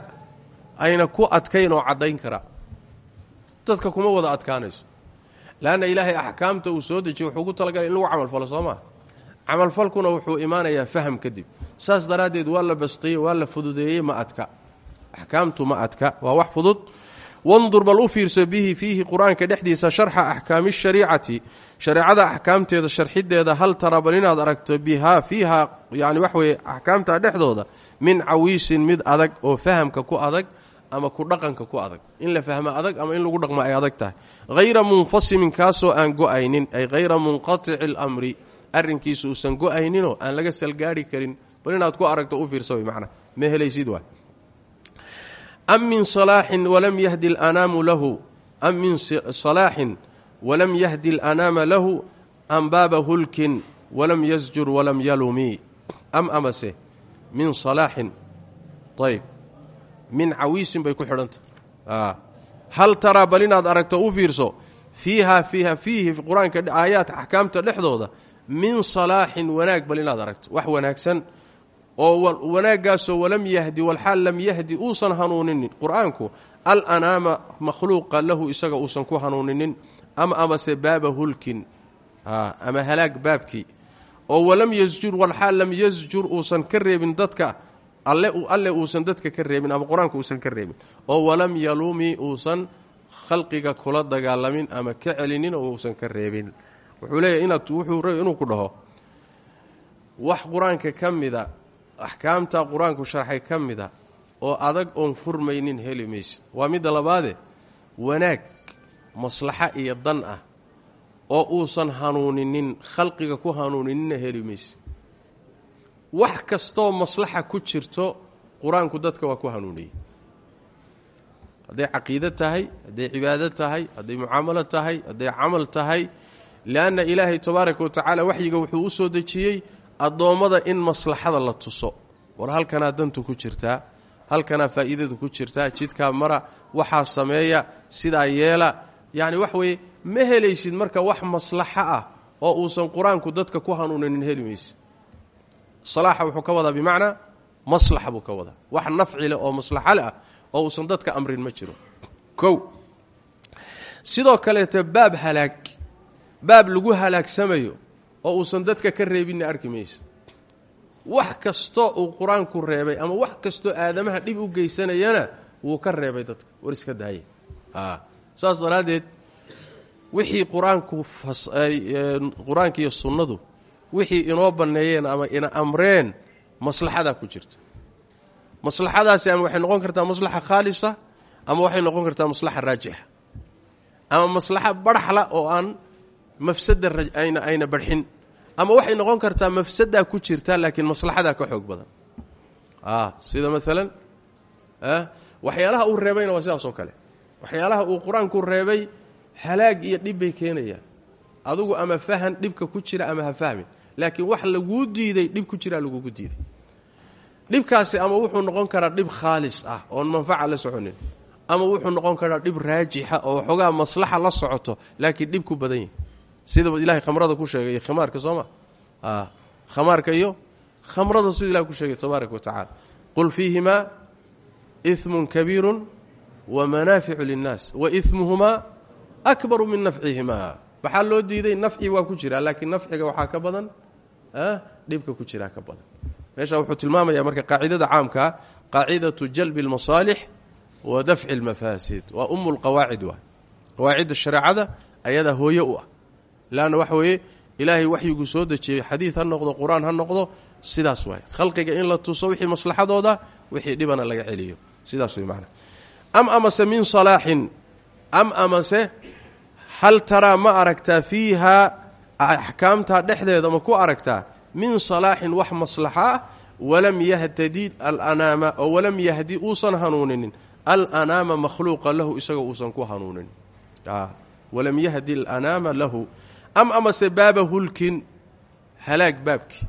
ayna ku adkayn oo caddayn kara. Dadka kuma wada adkaanayso. Leanna ilaahay axkaamta uu soo dejiye wuxuu ugu talagalay in lagu camalfalo soo maa camalfalkuna wuxuu imaanayaa faham kadib. Saas daraaddeed waa la bastiyey waa la fududeeyey ma adka. Axkaamtu ma adka waa wax fudud. Wandur bal u fiirso bihi fiihi qur'aanka dhexdiisa sharxa axkaami shariicati shareecada axkaamteeda sharxideeda hal tara bal inaad aragto bihaa fiiha yani wax weeye axkaamta dhexdooda min cawiisin mid adag oo fahamka ku adag ama ku dhaqanka ku adag. In la fahmo adag ama in lagu dhaqmo ay adag tahay. Hayra munfasimin kaasoo aan go'aynin ay hayra munqatici اlamri arrinkiisu uusan go'ayninoo aan laga salgaari karin bal inaad ku aragto u fiirsa macnaa ma helaysid waay. Am min salaaxin walam yahdi اlanaamu lahu am min salaaxin walam yahdi اlanaama lahu am baaba hulkin walam yasjur walam yalumi. Am amase? Min salaaxin ayb min cawiisin bay ku xidhanta. Hal taraa bal inaad aragto u fiirso fiiha fiiha fiihi qur'aanka aayaadka axkaamta dhexdooda min salaaxin wanaag bal inaad aragto. Wax wanaagsan oo wanaaggaasoo walam yahdi walxaal lam yahdi uusan hanuuninin. Qur'aanku alanaama makhluuqa lahu isaga uusan ku hanuuninin ama amase baaba hulkin. Ama halaag baabkii. Oo walam yasjur walxaal lam yasjur uusan ka reebin dadka. Alle alle uusan dadka ka reebin ama qur'aanka uusan ka reebin. Oo walam yalumi uusan khalqiga kula dagaalamin ama ka celinin oo uusan ka reebin. Wuxuu leeyahy inaad wuxuu rab inuu ku dhaho. Wax qur'aanka ka mida axkaamta qur'aanku sharxay ka mida oo adag oon furmaynin heli maysid. Waa midda labaade wanaag maslaxa iyo dan ah oo uusan hanuuninin khalqiga ku hanuuninina heli maysid wax kastoo maslaxa ku jirto qur'aanku dadka waa ku hanuuniyey. Hadday caqiide tahay hadday cibaado tahay hadday mucaamalo tahay hadday camal tahay lianna ilaahay tabaaraka wa tacaala waxyiga wuxuu u soo dejiyey addoommada in maslaxada la tuso. War halkanaa dantu ku jirtaa halkanaa faa'iidadu ku jirtaa jidkaa mara waxaa sameeya sidaa yeela yacni wax weeye ma helaysid marka wax maslaxo ah oo uusan qur'aanku dadka ku hanuuninin heli maysid. Salaaxa wuxuu ka wadaa bimacnaa maslaxa buu ka wadaa. Wax nafci leh oo maslaxo leh ah oo uusan dadka amrin ma jiro. Kow sidoo kaleeta baab halaag baab lagu halaagsamayo oo uusan dadka ka reebinna arki maysa wax kastoo uu qur'aanku reebay ama wax kastoo aadamaha dhib u geysanayana wuu ka reebay dadka war iska daaye saas daraaddeed wixii qur'aanku qur'aanka iyo sunnadu wixii inoo banneeyeen ama ina amreen maslaxadaa ku jirta. Maslaxadaasi ama waxay noqon kartaa maslaxa khaalisa ama waxay noqon kartaa maslaxa raajixa. Ama maslaxa barxla oo aan mafsada ayna ayna barxin. Ama waxay noqon kartaa mafsadaa ku jirta laakiin maslaxadaa ka xoog badan. Sida maalan waxyaalaha uu reebayna waa sidaas oo kale waxyaalaha uu qur'aanku reebay halaag iyo dhib bay keenayaan. Adugu ama fahan dhibka ku jira ama ha fahmin laakiin wax laguu diiday dhib ku jiraa lagugu diiday. Dhibkaasi ama wuxuu noqon karaa dhib khaalis ah oon manfaca la soconin ama wuxuu noqon karaa dhib raajixa oo waxoogaa maslaxa la socoto laakiin dhib badan yahi sida ilahay khamrada ku sheegay khimaarka sooma khamaarka iyo khamrada siduu ilah ku sheegay tabaaraka wa tacala qul fiihimaa iimun kabiirun wa manaaficu linnaas wa imuhumaa akbaru min nafcihimaa waxaa loo diiday nafci waa ku jiraa laakiin nafciga waxaa ka badan dhibka ku jiraa ka badan meesha wuxuu tilmaamayaa marka qaacidada caamkaa qaacidatu jalbi اlmasaalix wa dafci اlmafaasid waa umu lqawaacid waa qawaacidda shareecada ayadaa hooye u ah leanna waxa weeye ilaahay waxyiguu soo dejiyey xadiid ha noqdo qur'aan ha noqdo sidaas waay khalqiga in la tuso wixii maslaxadooda wixii dhibana laga celiyo am amase min salaaxin am amase? Hal taraa ma aragtaa fiihaa axkaamtaa dhexdeeda ma ku aragtaa? Min salaaxin wax maslaxa? Ah walam yahtadi alanaama oo walam yahdi uusan hanuuninin. Alanaama makhluuqa lahu isaga uusan ku hanuuninin. Walam yahdi alanaama lahu. Am amase baaba hulkin? Halaag baabki.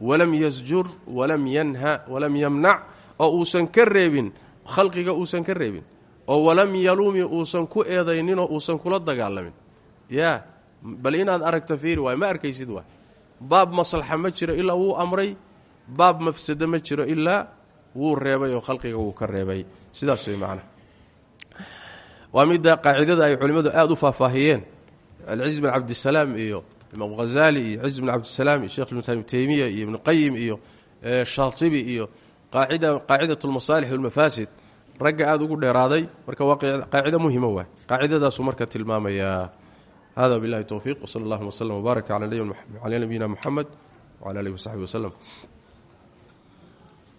Walam yasjur walam yanha walam yamnac oo uusan ka reebin khalqiga uusan ka reebin oo walam yalumi uusan ku eedayninoo uusan kula dagaalamin. Yaa bal inaad aragta fiiri waay ma arkaysid waay. Baab maslaxa ma jiro ilaa wuu amray baab mafsado ma jiro ilaa wuu reebay oo khalqiga wuu ka reebay. Sidaas way macnaha waa midda qaacidada ay culimmadu aada u faahfaahiyeen. Alciz bin cabdisalaam iyo imaam hazaali iyo ciz bin cabdisalaam iyo shekh ibnu taymiya iyo ibnu iyo shaatibi iyo qaacida qaacidat lmasaalix walmafaasid ragga aada ugu dheeraaday. Marka waa qaacido muhima waay qaacidadaasuu marka tilmaamayaa hada billahi towfiiq wsala allahuma wslm wbaarak cala nabiyina muxamed wcala alihi wasaxbi waslem